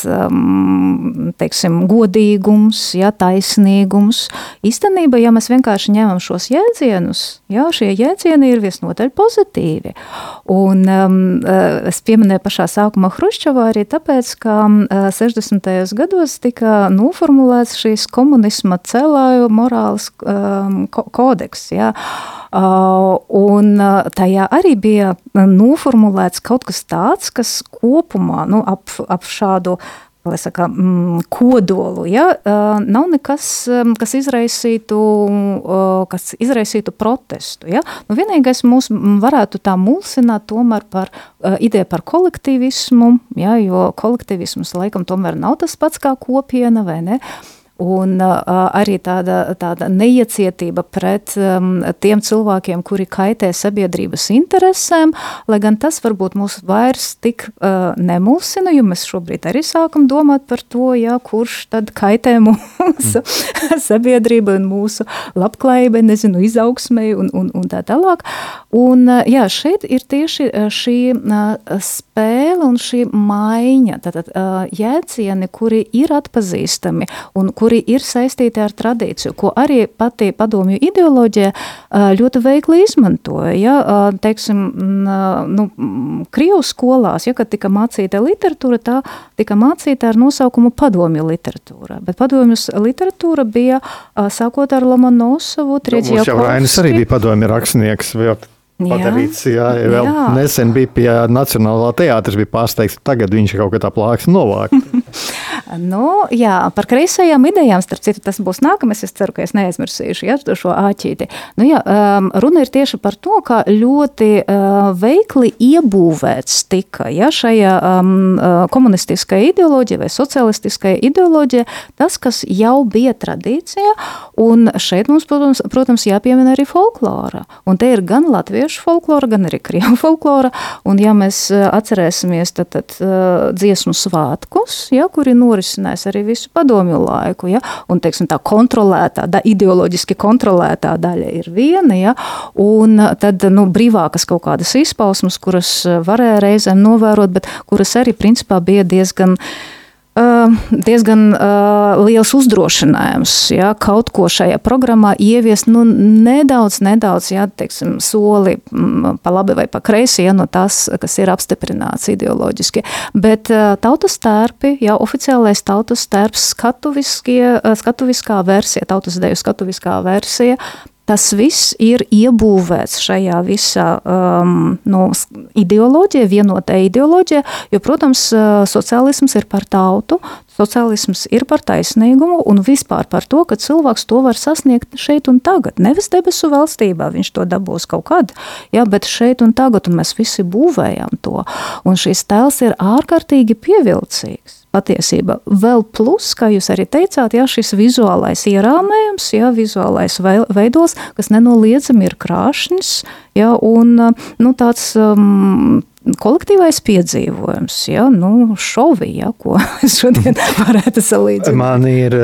teiksim, godīgums, jā, taisnīgums. Īstenībā, ja mēs vienkārši ņemam šos jēdzienus, jā, šie jēdzieni ir visnotaļ pozitīvi. Un um, uh, es pieminēju pašā sākumā Hruščovā arī tāpēc, ka um, 60. gados tika noformulēts šīs komunisma celāju morāls um, ko kodeks. Ja? Un tajā arī bija noformulēts kaut kas tāds, kas kopumā nu, ap, ap šādu saka, mm, kodolu. Ja? Nav nekas, kas izraisītu, kas izraisītu protestu. Ja? Nu, vienīgais mūs varētu tā mulsināt tomēr par ideju par kolektīvismu, ja? jo kolektīvisms laikam tomēr nav tas pats kā kopiena, vai ne? Un uh, arī tāda, tāda neiecietība pret um, tiem cilvēkiem, kuri kaitē sabiedrības interesēm, lai gan tas varbūt mūs vairs tik uh, nemulsina, jo mēs šobrīd arī sākam domāt par to, jā, kurš tad kaitē mūsu mm. sabiedrība un mūsu labklājībai, nezinu, izaugsmai un, un, un tā tālāk. Un jā, šeit ir tieši šī spēle un šī maiņa, tātad jēdzieni, kuri ir atpazīstami un kuri ir saistīti ar tradīciju, ko arī pati padomju ideoloģija ļoti veikli izmantoja. Ja, teiksim, nu, Krievu skolās, ja, kad tika mācīta literatūra, tā tika mācīta ar nosaukumu padomju literatūra. Bet padomju literatūra bija sākot ar Lomonosovu, Trieģiju. Jau Rainis arī bija padomju rakstnieks. Vēl padarīts. Jā, jā, vēl jā. nesen bija pie Nacionālā teātris, bija pārsteigts, tagad viņš kaut kā tā plāks novākt. nu, jā, par kreisajām idejām, starp citu, tas būs nākamais. Es ceru, ka es neaizmirsīšu ja, šo āķīti. Nu, jā, um, runa ir tieši par to, ka ļoti uh, veikli iebūvēts tika ja, šajā um, uh, komunistiskajā ideoloģijā vai socialistiskajā ideoloģijā tas, kas jau bija tradīcija, un šeit mums, protams, protams jāpiemina arī folklora. Un te ir gan latviešu folklora, gan arī krievu folklora. Un, ja mēs eh, atcerēsimies tad, tad, uh, dziesmu svētkus, ja, kuri norisinās arī visu padomju laiku, ja, un teiksim, tā kontrolētā, da, ideoloģiski kontrolētā daļa ir viena, ja, un tad nu, brīvākas kaut kādas izpausmes, kuras varēja reizēm novērot, bet kuras arī principā bija diezgan uh, diezgan uh, liels uzdrošinājums ja, kaut ko šajā programmā ieviest nu, nedaudz, nedaudz ja, teiksim, soli pa labi vai pa kreisi ja, no tas, kas ir apstiprināts ideoloģiski. Bet uh, tautas tērpi, ja, oficiālais tautas tērps, skatuviskā versija, tautas deju skatuviskā versija, tas viss ir iebūvēts šajā visā um, nu, ideoloģijā, vienotā ideoloģijā, jo, protams, uh, sociālisms ir par tautu, sociālisms ir par taisnīgumu un vispār par to, ka cilvēks to var sasniegt šeit un tagad. Nevis debesu valstībā viņš to dabūs kaut kad, ja, bet šeit un tagad, un mēs visi būvējam to. Un šis tēls ir ārkārtīgi pievilcīgs patiesība. Vēl plus, kā jūs arī teicāt, jā, šis vizuālais ierāmējums, jā, vizuālais veidos, kas nenoliedzami ir krāšņs, jā, un nu, tāds um, kolektīvais piedzīvojums, ja, nu, šovi, ja, ko es šodien varētu salīdzināt. Man ir,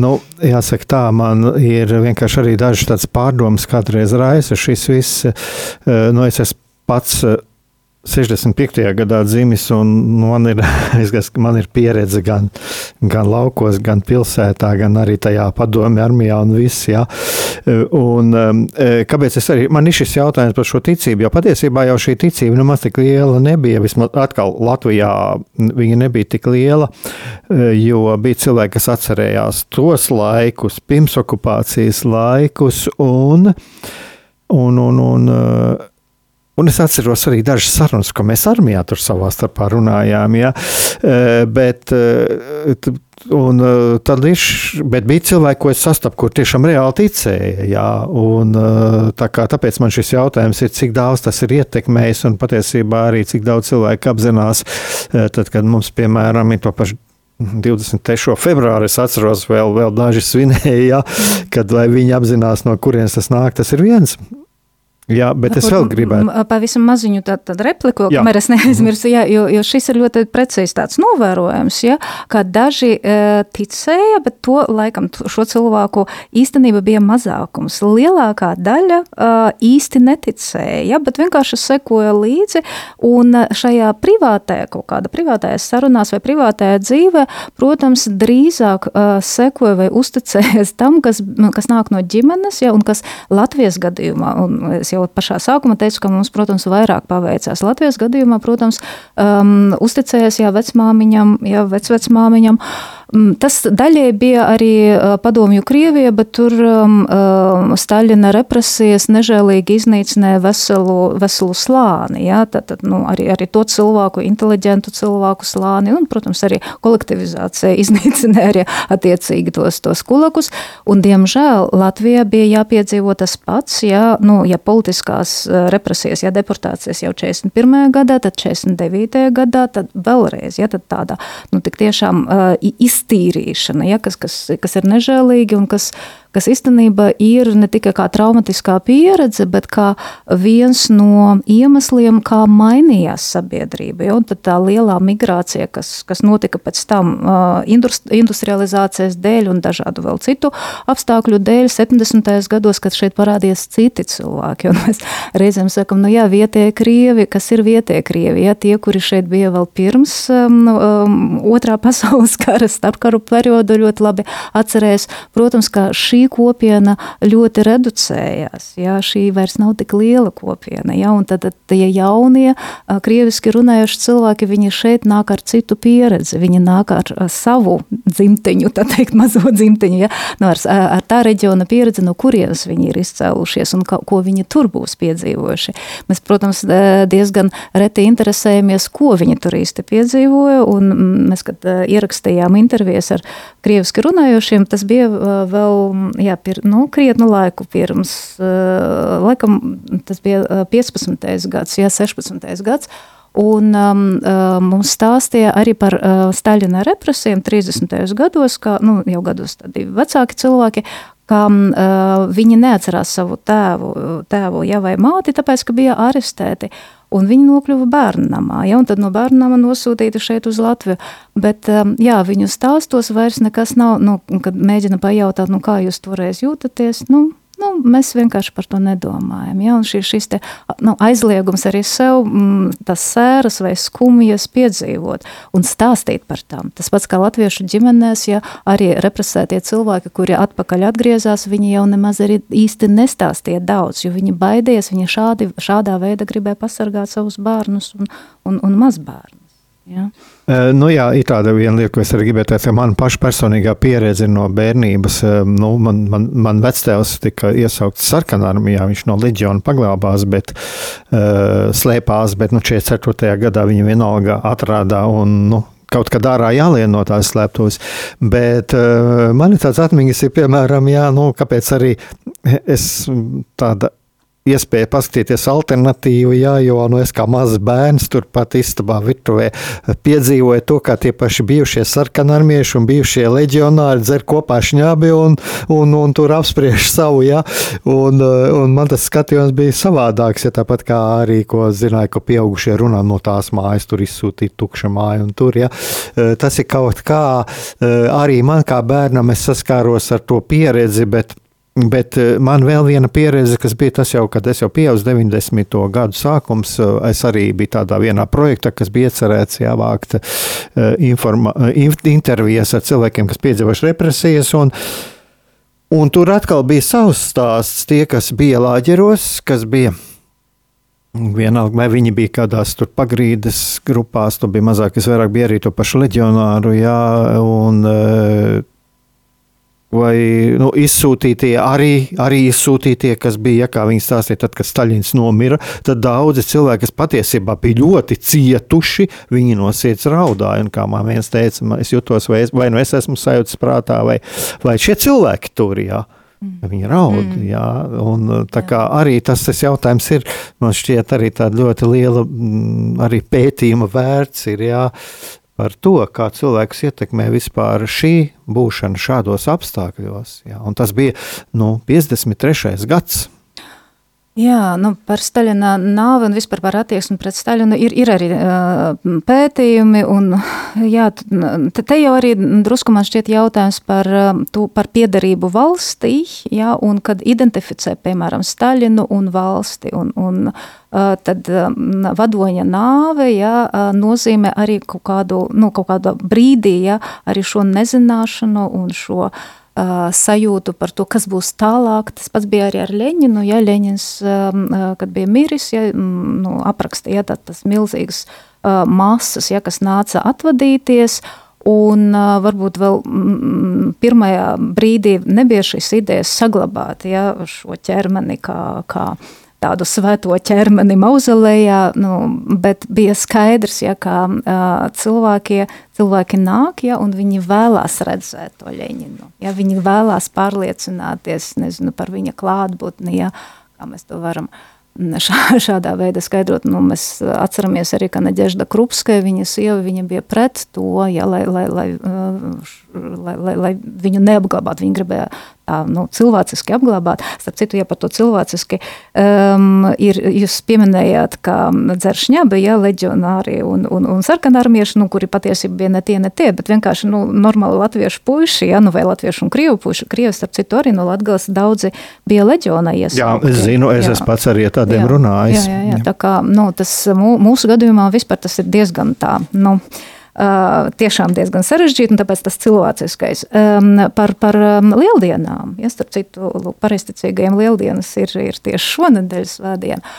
nu, jāsaka tā, man ir vienkārši arī dažas tādas pārdomas kādreiz raisa šis viss, nu, es esmu pats 65. gadā dzimis, un man ir, man ir pieredze gan, gan laukos, gan pilsētā, gan arī tajā padomju armijā un viss. Ja. Un, um, e, kāpēc es arī, man ir šis jautājums par šo ticību, jo patiesībā jau šī ticība nemaz tik liela nebija. Vismaz atkal Latvijā viņa nebija tik liela, e, jo bija cilvēki, kas atcerējās tos laikus, pirms okupācijas laikus un, un, un, un Un es atceros arī dažas sarunas, ko mēs armijā tur savā starpā runājām. Ja? E, bet, e, un, e, tad ir, bet bija cilvēki, ko es sastapu, kur tiešām reāli ticēja. Ja? Un, tā kā, tāpēc man šis jautājums ir, cik daudz tas ir ietekmējis un patiesībā arī cik daudz cilvēku apzinās, tad, kad mums, piemēram, ir to pašu 23. februāri es atceros, vēl, vēl daži svinēja, ja, kad viņi apzinās, no kurienes tas nāk. Tas ir viens. Jā, bet es vēl gribētu. Pavisam maziņu tādu tā repliku, jā. kamēr es neaizmirsu, jā, jo, jo šis ir ļoti precīzi tāds novērojums, ja, ka daži uh, ticēja, bet to laikam šo cilvēku īstenība bija mazākums. Lielākā daļa uh, īsti neticēja, ja, bet vienkārši sekoja līdzi un šajā privātajā kaut kāda privātajā sarunās vai privātajā dzīvē, protams, drīzāk uh, sekoja vai uzticējas tam, kas, kas nāk no ģimenes, ja, un kas Latvijas gadījumā, un es jau pašā sākumā teicu, ka mums, protams, vairāk paveicās. Latvijas gadījumā, protams, um, uzticējās jā, vecmāmiņam, jā, vecvecmāmiņam. Tas daļai bija arī padomju Krievija, bet tur Staļina represijas nežēlīgi iznīcināja veselu, veselu slāni. Ja? Tad, tad, nu, arī, arī to cilvēku, inteliģentu cilvēku slāni, un, protams, arī kolektivizācija iznīcināja arī attiecīgi tos, tos kulakus. Un, diemžēl Latvijā bija jāpiedzīvo tas pats, ja, nu, ja politiskās represijas, ja deportācijas jau 41. gadā, tad 49. gadā, tad vēlreiz, ja tad tāda, nu, tik tiešām uh, iztīrīšana, ja, kas, kas, kas ir nežēlīgi un kas, kas īstenībā ir ne tikai kā traumatiskā pieredze, bet kā viens no iemesliem, kā mainījās sabiedrība. Ja? Un tad tā lielā migrācija, kas, kas notika pēc tam industrializācijas dēļ un dažādu vēl citu apstākļu dēļ 70. gados, kad šeit parādījās citi cilvēki. Un mēs reizēm sakam, nu jā, vietējie krievi, kas ir vietējie krievi, ja? tie, kuri šeit bija vēl pirms um, um, otrā pasaules kara starpkaru periodu ļoti labi atcerēs. Protams, ka šī šī kopiena ļoti reducējās. Jā, šī vairs nav tik liela kopiena. Jā, un tad tie jaunie, krieviski runājuši cilvēki, viņi šeit nāk ar citu pieredzi. Viņi nāk ar savu dzimteņu, tā teikt, mazo dzimteņu, no, nu, ar, ar tā reģiona pieredzi, no kurienes viņi ir izcēlušies un ka, ko viņi tur būs piedzīvojuši. Mēs, protams, diezgan reti interesējamies, ko viņi tur īsti piedzīvoja, un mēs, kad ierakstījām intervijas ar krieviski runājošiem, tas bija vēl jā, pir, nu, krietnu laiku pirms, uh, laikam tas bija 15. Eh, gads, jā, 16. gads. Un um, uh, mums stāstīja arī par uh, Staļina represijām 30. gados, kā nu, jau gados tādi vecāki cilvēki, ka uh, viņi neatcerās savu tēvu, tēvu ja, vai māti, tāpēc, ka bija arestēti. Un viņi nokļuva bērnu namā, ja, un tad no bērnu nama nosūtīti šeit uz Latviju. Bet, um, jā, viņu stāstos vairs nekas nav, nu, kad mēģina pajautāt, nu, kā jūs toreiz jūtaties, nu, Nu, mēs vienkārši par to nedomājam. Ja? Šī, šis te, nu, aizliegums arī sev mm, tas sēras vai skumjas piedzīvot un stāstīt par tām. Tas pats kā latviešu ģimenēs, ja arī represētie cilvēki, kuri atpakaļ atgriezās, viņi jau nemaz arī īsti nestāstīja daudz, jo viņi baidies, viņi šādi, šādā veidā gribēja pasargāt savus bērnus un, un, un mazbērnus. Ja? Uh, nu jā, ir tāda viena lieta, ko es arī gribēju teikt, ka man paša personīgā pieredze no bērnības, uh, nu, man, man, man vectēvs tika iesaukts sarkanarmijā, viņš no leģiona paglābās, bet uh, slēpās, bet nu 44. gadā viņa vienalga atrādā un, nu, kaut kad ārā jālien no tās slēptuves. Bet uh, man ir tāds atmiņas, ir piemēram, jā, nu, kāpēc arī es tāda iespēja paskatīties alternatīvu, jā, jo nu, es kā mazs bērns turpat istabā virtuvē piedzīvoju to, kā tie paši bijušie sarkanarmieši un bijušie leģionāri dzer kopā šņābi un, un, un tur apspriež savu, jā, un, un man tas skatījums bija savādāks, ja tāpat kā arī, ko zināju, ka pieaugušie runā no tās mājas, tur izsūtīt tukša māja un tur, jā, tas ir kaut kā, arī man kā bērnam es saskāros ar to pieredzi, bet Bet eh, man vēl viena pieredze, kas bija tas jau, kad es jau pieaugu 90. gadu sākums, eh, es arī biju tādā vienā projektā, kas bija iecerēts jāvākt eh, informa, intervijas ar cilvēkiem, kas piedzīvojuši represijas. Un, un tur atkal bija savs stāsts, tie, kas bija lāģeros, kas bija. Vienalga, vai viņi bija kādās tur pagrīdes grupās, tur bija mazāk, es vairāk biju arī to pašu leģionāru, jā, un vai nu, izsūtītie, arī, arī izsūtītie, kas bija, ja, kā viņi stāstīja, tad, kad Staļins nomira, tad daudzi cilvēki, kas patiesībā bija ļoti cietuši, viņi no sirds raudāja. Un, kā man viens teica, es jutos, vai, es, vai nu es esmu sajūta prātā, vai, vai šie cilvēki tur ir. Mm. Viņa raud. Mm. Jā, un, tā kā arī tas, tas jautājums ir, man šķiet, arī tāda ļoti liela mm, arī pētījuma vērts ir. Jā, par to, kā cilvēkus ietekmē vispār šī būšana šādos apstākļos. Un tas bija nu, 53. gadsimts. Jā, nu, par Staļina nāvi un vispār par attieksmi pret Staļinu ir, ir arī uh, pētījumi. Un, jā, te, jau arī drusku man šķiet jautājums par, tu, par piederību valstī, jā, un kad identificē, piemēram, Staļinu un valsti. Un, un, uh, tad um, vadoņa nāve jā, nozīmē arī kaut kādu, nu, kaut kādu brīdī, jā, arī šo nezināšanu un šo uh, sajūtu par to, kas būs tālāk. Tas pats bija arī ar Leņinu. Ja Leņins, kad bija miris, ja, nu, aprakstīja ja, tas milzīgas masas, ja, kas nāca atvadīties. Un uh, varbūt vēl mm, pirmajā brīdī nebija šīs idejas saglabāt ja, šo ķermeni kā, kā tādu svēto ķermeni mauzolejā, nu, bet bija skaidrs, ja, ka uh, cilvēki, cilvēki nāk, ja, un viņi vēlās redzēt to Ļeņinu. Ja, viņi vēlās pārliecināties, nezinu, par viņa klātbūtni, ja, kā mēs to varam šā, šādā veidā skaidrot. Nu, mēs atceramies arī, ka Nadežda Krupskai, viņa sieva, viņa bija pret to, ja, lai, lai, lai, lai, lai, lai viņu neapglabātu. Viņa gribēja nu, cilvēciski apglabāt. Starp citu, ja par to cilvēciski um, ir, jūs pieminējāt, ka dzeršņā bija leģionāri un, un, un sarkanarmieši, nu, kuri patiesībā bija ne tie, ne tie, bet vienkārši nu, normāli latviešu puiši, ja, nu, vai latviešu un krievu puiši. Krievi, starp citu, arī no Latgales daudzi bija leģionā iesaistīti. Jā, es zinu, es jā. esmu pats arī ar tādiem jā, runājis. Jā, jā, jā, tā kā, nu, tas mūsu gadījumā vispār tas ir diezgan tā, nu, Uh, tiešām diezgan sarežģīti, un tāpēc tas cilvēciskais. Par, par lieldienām, ja starp citu, pareizticīgajiem lieldienas ir, ir tieši šonadēļ svētdiena,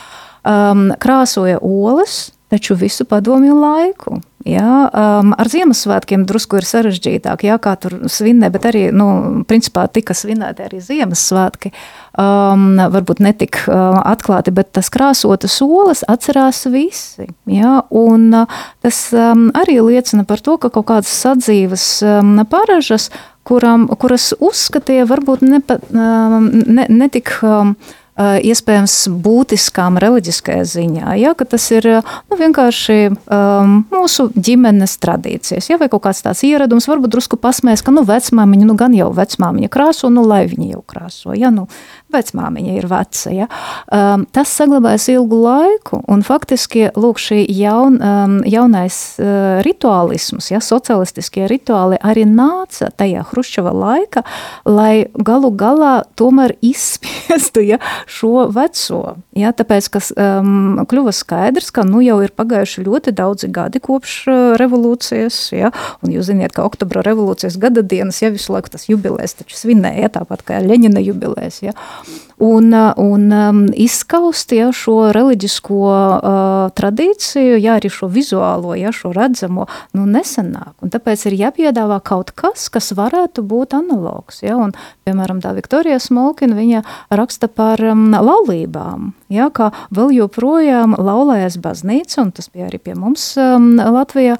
krāsoja olas, taču visu padomju laiku. Jā, um, ar Ziemassvētkiem drusku ir sarežģītāk, jā, kā tur svinē, bet arī, nu, principā tika svinēti arī Ziemassvētki. Um, varbūt netik uh, atklāti, bet tas krāsotas olas atcerās visi. Jā, un uh, tas um, arī liecina par to, ka kaut kādas sadzīves um, paražas, kuram, kuras uzskatīja varbūt ne, um, ne, netik. Um, iespējams būtiskām reliģiskajā ziņā. Ja, tas ir nu, vienkārši um, mūsu ģimenes tradīcijas, ja, vai kaut kāds tāds ieradums, varbūt drusku pasmēs, ka nu, vecmāmiņa, nu gan jau vecmāmiņa krāso, nu lai viņa jau krāso. Ja, nu, vecmāmiņa ir veca. Ja? Um, tas saglabājas ilgu laiku, un faktiski lūk, šī jaun, um, jaunais uh, rituālisms, ja, socialistiskie rituāli arī nāca tajā Hruščova laika, lai galu galā tomēr izspiestu ja, šo veco. Ja? Tāpēc, kas um, kļuva skaidrs, ka nu jau ir pagājuši ļoti daudzi gadi kopš uh, revolūcijas, ja? un jūs ziniet, ka oktobra revolūcijas gada dienas, ja visu laiku tas jubilēs taču svinēja, tāpat kā Ļeņina jubilēs, ja? um, un, un um, izskaust ja, šo reliģisko uh, tradīciju, ja arī šo vizuālo, ja šo redzamo, nu nesenāk. Un tāpēc ir jāpiedāvā kaut kas, kas varētu būt analogs. Ja, un, piemēram, tā Viktorija Smolkina, viņa raksta par um, laulībām, ja, kā vēl joprojām laulējas baznīca, un tas bija arī pie mums um, Latvijā,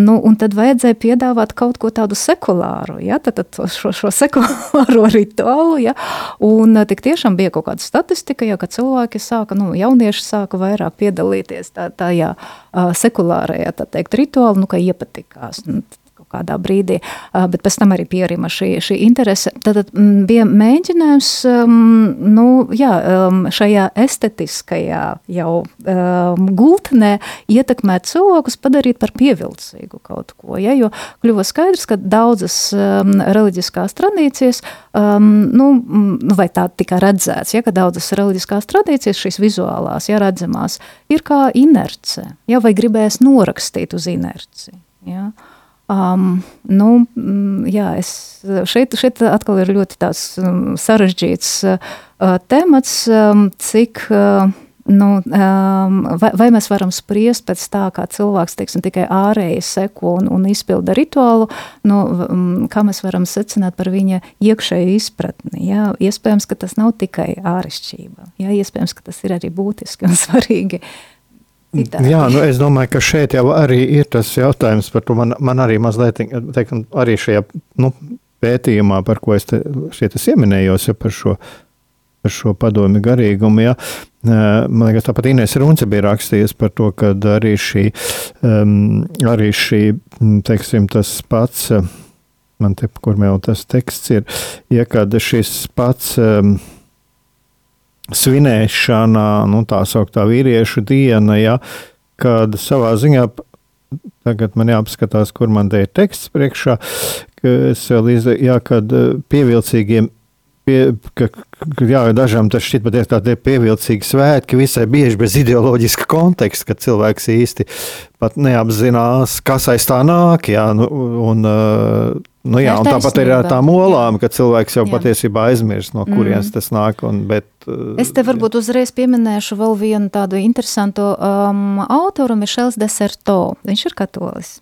nu, un tad vajadzēja piedāvāt kaut ko tādu sekulāru, ja, tad, tad šo, šo sekulāro rituālu, ja, un tik tiešām bija kaut kāda statistika, ja, ka cilvēki sāka, nu, jaunieši sāka vairāk piedalīties tā, tajā uh, sekulārajā, tā teikt, rituāli, nu, ka iepatikās. Nu, kādā brīdī, bet pēc tam arī pierima šī, šī interese. Tad bija mēģinājums nu, jā, šajā estetiskajā jau gultnē ietekmēt cilvēkus, padarīt par pievilcīgu kaut ko. Ja, jo kļuva skaidrs, ka daudzas reliģiskās tradīcijas, nu, vai tā tika redzēts, ja, ka daudzas reliģiskās tradīcijas, šīs vizuālās, ja redzamās, ir kā inerce, ja, vai gribēs norakstīt uz inerci. Ja. Um, nu, jā, es, šeit, šeit atkal ir ļoti tāds um, sarežģīts uh, temats, um, cik uh, nu, um, vai, vai mēs varam spriest pēc tā, kā cilvēks teiksim, tikai ārēji seko un, un izpilda rituālu, nu, um, kā mēs varam secināt par viņa iekšēju izpratni. Jā? Iespējams, ka tas nav tikai āršķirība, iespējams, ka tas ir arī būtiski un svarīgi. Uh, citādi. Jā, nu es domāju, ka šeit jau arī ir tas jautājums par to. Man, man arī mazliet, teikam, arī šajā nu, pētījumā, par ko es te, šeit es ieminējos, ja par šo, par šo padomi garīgumu, ja, man liekas, tāpat Inês Runce bija rakstījusi par to, ka arī šī, um, arī šī, teiksim, tas pats, man te, kur vēl tas teksts ir, ja kad šis pats, um, svinēšanā, nu, tā sauktā vīriešu diena, ja, kad savā ziņā, tagad man jāapskatās, kur man te ir teksts priekšā, ka es vēl izdevu, kad eh, pievilcīgiem pie, ka, ka jā, dažām tas šķiet pat tādi pievilcīgi svētki, visai bieži bez ideoloģiska konteksta, kad cilvēks īsti pat neapzinās, kas aiz tā nāk, jā, nu, un, nu, jā, un tāpat ir ar tām olām, ka cilvēks jau jā. patiesībā aizmirst, no kurienes mm. tas nāk, un, bet Es te varbūt uzreiz pieminēšu vēl vienu tādu interesantu um, autoru, Mišels Deserto. Viņš ir katolis.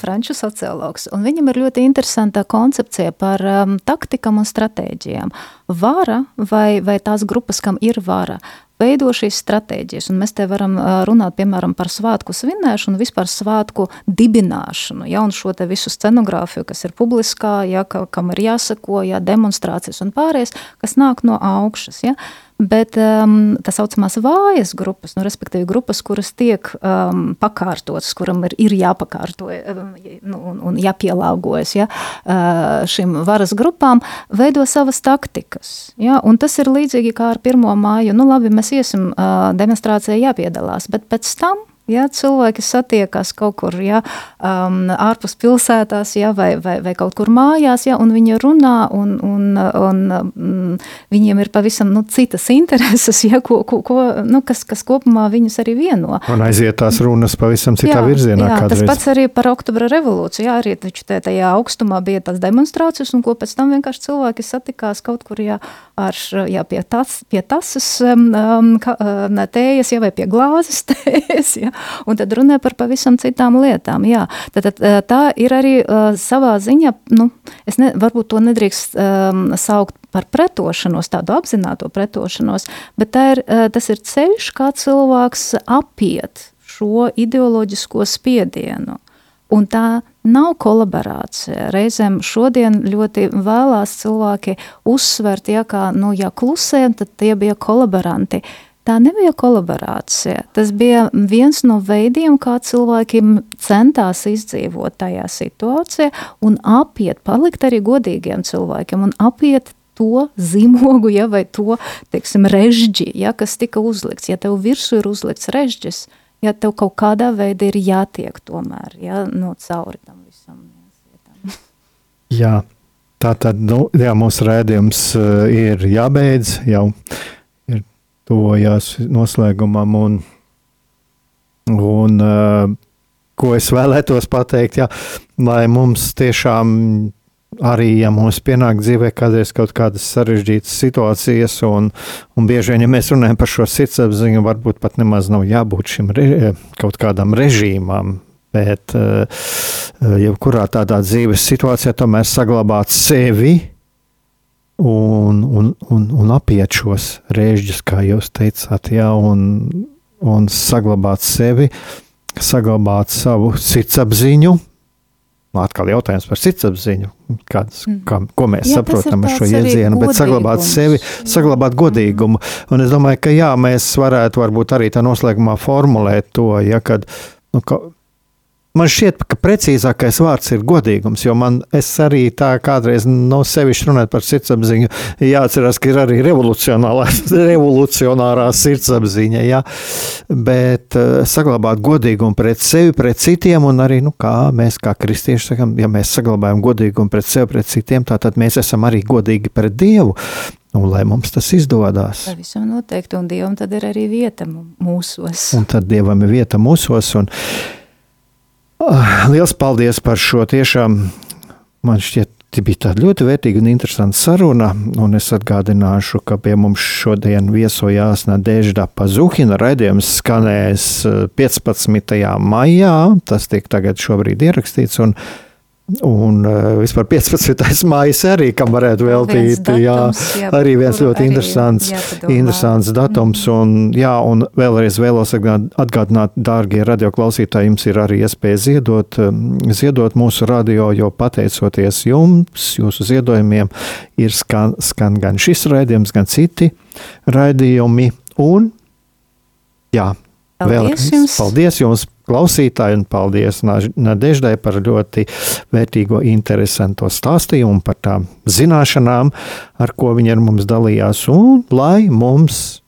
Franču sociologs. Un viņam ir ļoti interesanta koncepcija par um, taktikam un stratēģijām. Vara vai, vai tās grupas, kam ir vara, veido šīs stratēģijas. Un mēs te varam runāt piemēram par svētku svinēšanu, vispār svētku dibināšanu, ja, un šo visu scenogrāfiju, kas ir publiskā, ja, ka, kam ir jāsako, ja, demonstrācijas un pārējais, kas nāk no augšas. Ja. Bet um, tā saucamās vājas grupas, nu, respektīvi grupas, kuras tiek um, pakārtotas, kuram ir, ir jāpakārto um, nu, un, un jāpielāgojas ja, uh, šīm varas grupām, veido savas taktikas. Ja, un tas ir līdzīgi kā ar 1. māju. Nu, labi, mēs iesim uh, demonstrācijā jāpiedalās, bet pēc tam Ja, cilvēki satiekas kaut kur ja, um, ārpus pilsētās ja, vai, vai, vai kaut kur mājās, ja, un viņi runā, un, un, un um, viņiem ir pavisam nu, citas intereses, ja, ko, ko, ko, nu, kas, kas kopumā viņus arī vieno. Un aiziet tās runas pavisam citā jā, virzienā. Jā, kādreiz. tas pats arī par oktobra revolūciju. Jā, arī tajā augstumā bija tās demonstrācijas, un ko pēc tam vienkārši cilvēki satikās kaut kur jā, ar, jā, pie, tas, pie tasas um, ka, um, tējas, ja, vai pie glāzes tējas. Ja un tad runā par pavisam citām lietām. Jā. Tad, tad, eh, tā ir arī uh, savā ziņā, nu, es ne, varbūt to nedrīkst um, saukt par pretošanos, tādu apzināto pretošanos, bet ir, uh, tas ir ceļš, kā cilvēks apiet šo ideoloģisko spiedienu. Un tā nav kolaborācija. Reizēm šodien ļoti vēlās cilvēki uzsvert, ja kā, nu, ja klusējam, tad tie bija kolaboranti. Uh, Tā nebija kolaborācija. Tas bija viens no veidiem, kā cilvēki centās izdzīvot tajā situācijā un apiet, palikt arī godīgiem cilvēkiem un apiet to zīmogu, ja, vai to, teiksim, režģi, ja, kas tika uzlikts. Ja tev virsū ir uzlikts režģis, ja tev kaut kādā veidā ir jātiek tomēr, ja, no cauri tam visam. Jā, tā tad, nu, jā, mūsu rēdījums uh, ir jābeidz jau tuvojās noslēgumam. Un, un, uh, ko es vēlētos pateikt, ja, lai mums tiešām arī, ja mums pienāk dzīvē kādreiz kaut kādas sarežģītas situācijas, un, un bieži vien, ja mēs runājam par šo sirdsapziņu, varbūt pat nemaz nav jābūt šim re, kaut kādam režīmam, bet uh, jebkurā tādā dzīves situācijā tomēr saglabāt sevi, un, un, un, un apiet šos rēžģus, kā jūs teicāt, jā, un, un saglabāt sevi, saglabāt savu sirdsapziņu. Atkal jautājums par sirdsapziņu, kāds, mm. kā, ko mēs jā, saprotam ar šo jēdzienu, bet saglabāt sevi, saglabāt godīgumu. Un es domāju, ka jā, mēs varētu varbūt arī tā noslēgumā formulēt to, ja kad, nu, ka, Man šķiet, ka precīzākais vārds ir godīgums, jo man arī tā kādreiz no sevis runājot par sirdsapziņu, jāatcerās, ka ir arī revolucionārā sirdsapziņa, ja? bet uh, saglabāt godīgumu pret sevi, pret citiem, un arī, nu, kā mēs kā kristieši sakam, ja mēs saglabājam godīgumu pret sevi, pret citiem, tad mēs esam arī godīgi pret Dievu. Un lai mums tas izdodas. Pavisam noteikti, un Dievam tad ir arī vieta mūsos. Un tad Dievam ir vieta mūsos, un Ah, liels paldies par šo tiešām, man šķiet, Tā bija tāda ļoti vērtīga un interesanta saruna. Un es atgādināšu, ka pie mums šodien viesojās Nadežda Pazuhina. Raidījums skanēs 15. Eh, maijā. Tas tiek tagad šobrīd ierakstīts. Un Un uh, vispār 15. maija arī, kam varētu veltīt, datums, jā, jā, arī viens ļoti arī interesants, interesants datums. Mm un, jā, un vēlreiz vēlos atgādināt, dārgie radioklausītāji, jums ir arī iespēja ziedot, ziedot mūsu radio, jo pateicoties jums, jūsu ziedojumiem, ir skan, skan gan šis raidījums, gan citi raidījumi. Un, jā, paldies vēlreiz, jums! Paldies jums! Klausītāji, un paldies Nadeždai par ļoti vērtīgo, interesanto stāstījumu par tām zināšanām, ar ko viņa ar mums dalījās, un lai mums,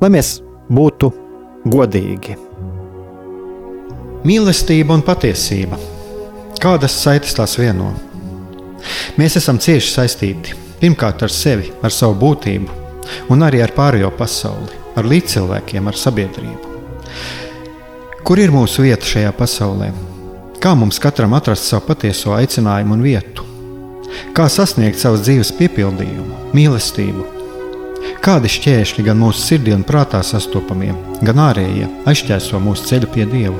lai mēs būtu godīgi. Mīlestība un patiesība. Kādas saites tās vieno? Mēs esam cieši saistīti pirmkārt ar sevi, ar savu būtību, un arī ar pārējo pasauli, ar līdzcilvēkiem, ar sabiedrību. Kur ir mūsu vieta šajā pasaulē? Kā mums katram atrast savu patieso aicinājumu un vietu? Kā sasniegt savas dzīves piepildījumu, mīlestību? Kādi šķēršļi gan mūsu sirdī un prātā sastopamie, gan ārējie aizķēso mūsu ceļu pie Dieva?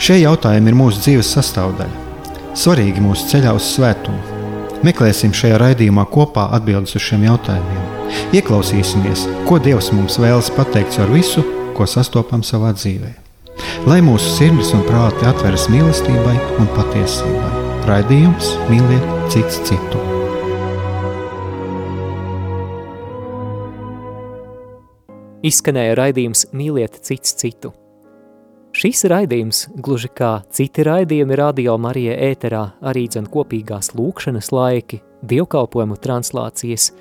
Šie jautājumi ir mūsu dzīves sastāvdaļa, svarīgi mūsu ceļā uz svētumu. Meklēsim šajā raidījumā kopā atbildes uz šiem jautājumiem. Ieklausīsimies, ko Dievs mums vēlas pateikt ar visu, ko sastopam savā dzīvē. Lai mūsu sirds un prāti atveras mīlestībai un patiesībai. Raidījums mīliet cits citu. Izskanēja raidījums Mīliet cits citu. Šis raidījums, gluži kā citi raidījumi radio Marija ēterā, arī dzen kopīgās lūkšanas laiki, dievkalpojumu translācijas,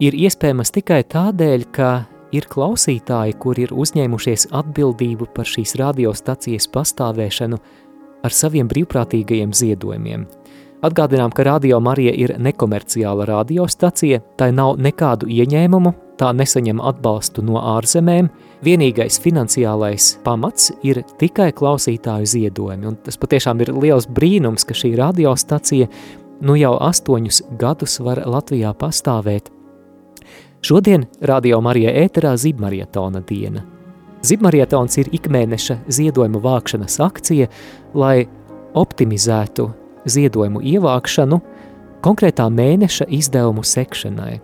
ir iespējamas tikai tādēļ, ka ir klausītāji, kuri ir uzņēmušies atbildību par šīs radiostacijas pastāvēšanu ar saviem brīvprātīgajiem ziedojumiem. Atgādinām, ka Radio Marija ir nekomerciāla radiostacija, tai nav nekādu ieņēmumu, tā nesaņem atbalstu no ārzemēm, vienīgais finansiālais pamats ir tikai klausītāju ziedojumi, un tas patiešām ir liels brīnums, ka šī radiostacija nu jau astoņus gadus var Latvijā pastāvēt. Šodien Radio Marija ēterā Zibmarietona diena. Zibmarietons ir ikmēneša ziedojuma vākšanas akcija, lai optimizētu ziedojumu ievākšanu konkrētā mēneša izdevumu sekšanai.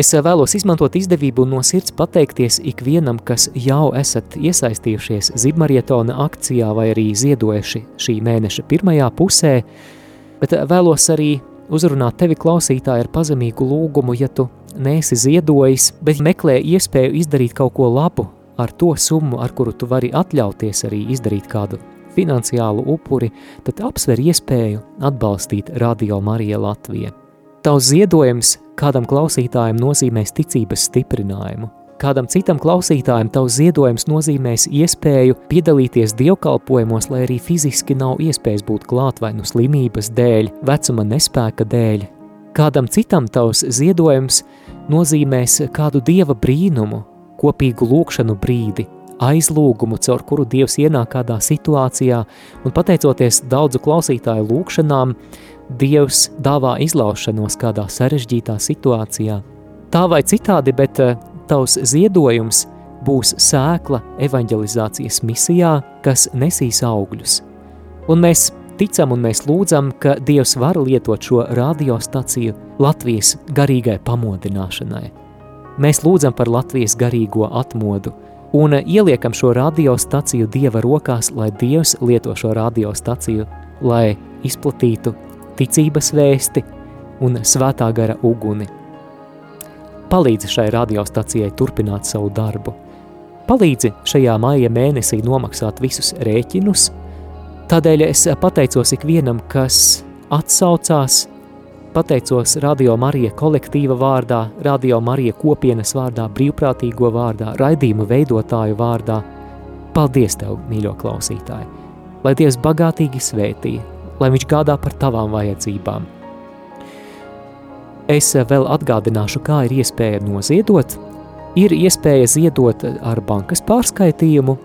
Es vēlos izmantot izdevību un no sirds pateikties ikvienam, kas jau esat iesaistījušies Zibmarietona akcijā vai arī ziedojuši šī mēneša pirmajā pusē, bet vēlos arī uzrunāt tevi klausītāji ar pazemīgu lūgumu, ja tu neesi ziedojis, bet meklē iespēju izdarīt kaut ko labu ar to summu, ar kuru tu vari atļauties arī izdarīt kādu finansiālu upuri, tad apsver iespēju atbalstīt Radio Marija Latvija. Tavs ziedojums kādam klausītājam nozīmēs ticības stiprinājumu, kādam citam klausītājam tavs ziedojums nozīmēs iespēju piedalīties dievkalpojumos, lai arī fiziski nav iespējas būt klāt vai nu slimības dēļ, vecuma nespēka dēļ. Kādam citam tavs ziedojums nozīmēs kādu dieva brīnumu, kopīgu lūkšanu brīdi, aizlūgumu, caur kuru Dievs ienāk kādā situācijā, un pateicoties daudzu klausītāju lūkšanām, Dievs dāvā izlaušanos kādā sarežģītā situācijā. Tā vai citādi, bet eh, tavs ziedojums būs sēkla evanģelizācijas misijā, kas nesīs augļus. Un mēs ticam un mēs lūdzam, ka Dievs var lietot šo radiostaciju Latvijas garīgai pamodināšanai. Mēs lūdzam par Latvijas garīgo atmodu – un ieliekam šo radiostaciju Dieva rokās, lai Dievs lieto šo radiostaciju, lai izplatītu ticības vēsti un svētā gara uguni. Palīdzi šai radiostacijai turpināt savu darbu. Palīdzi šajā maija mēnesī nomaksāt visus rēķinus, tādēļ es pateicos ikvienam, kas atsaucās Pateicos Radio Marija kolektīva vārdā, Radio Marija kopienas vārdā, brīvprātīgo vārdā, raidījumu veidotāju vārdā. Paldies Tev, mīļo klausītāji! Lai Dievs bagātīgi svētī, lai Viņš gādā par tavām vajadzībām. Es vēl atgādināšu, kā ir iespēja noziedot. Ir iespēja ziedot ar bankas pārskaitījumu.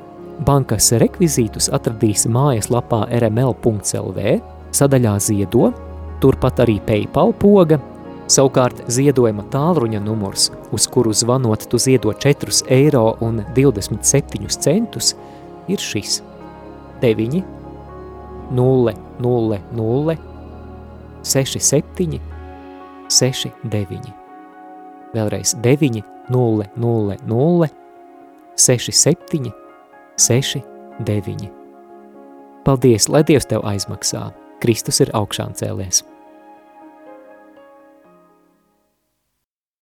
Bankas rekvizītus atradīs mājaslapā rml.lv sadaļā ziedot turpat arī PayPal poga, savukārt ziedojuma tālruņa numurs, uz kuru zvanot tu ziedo 4 eiro un 27 centus, ir šis 9 0 0 0 67 69. Vēlreiz 9 0 0 0 67 69. Paldies, lai Dievs tev aizmaksā! Kristus ir augšām cēlies!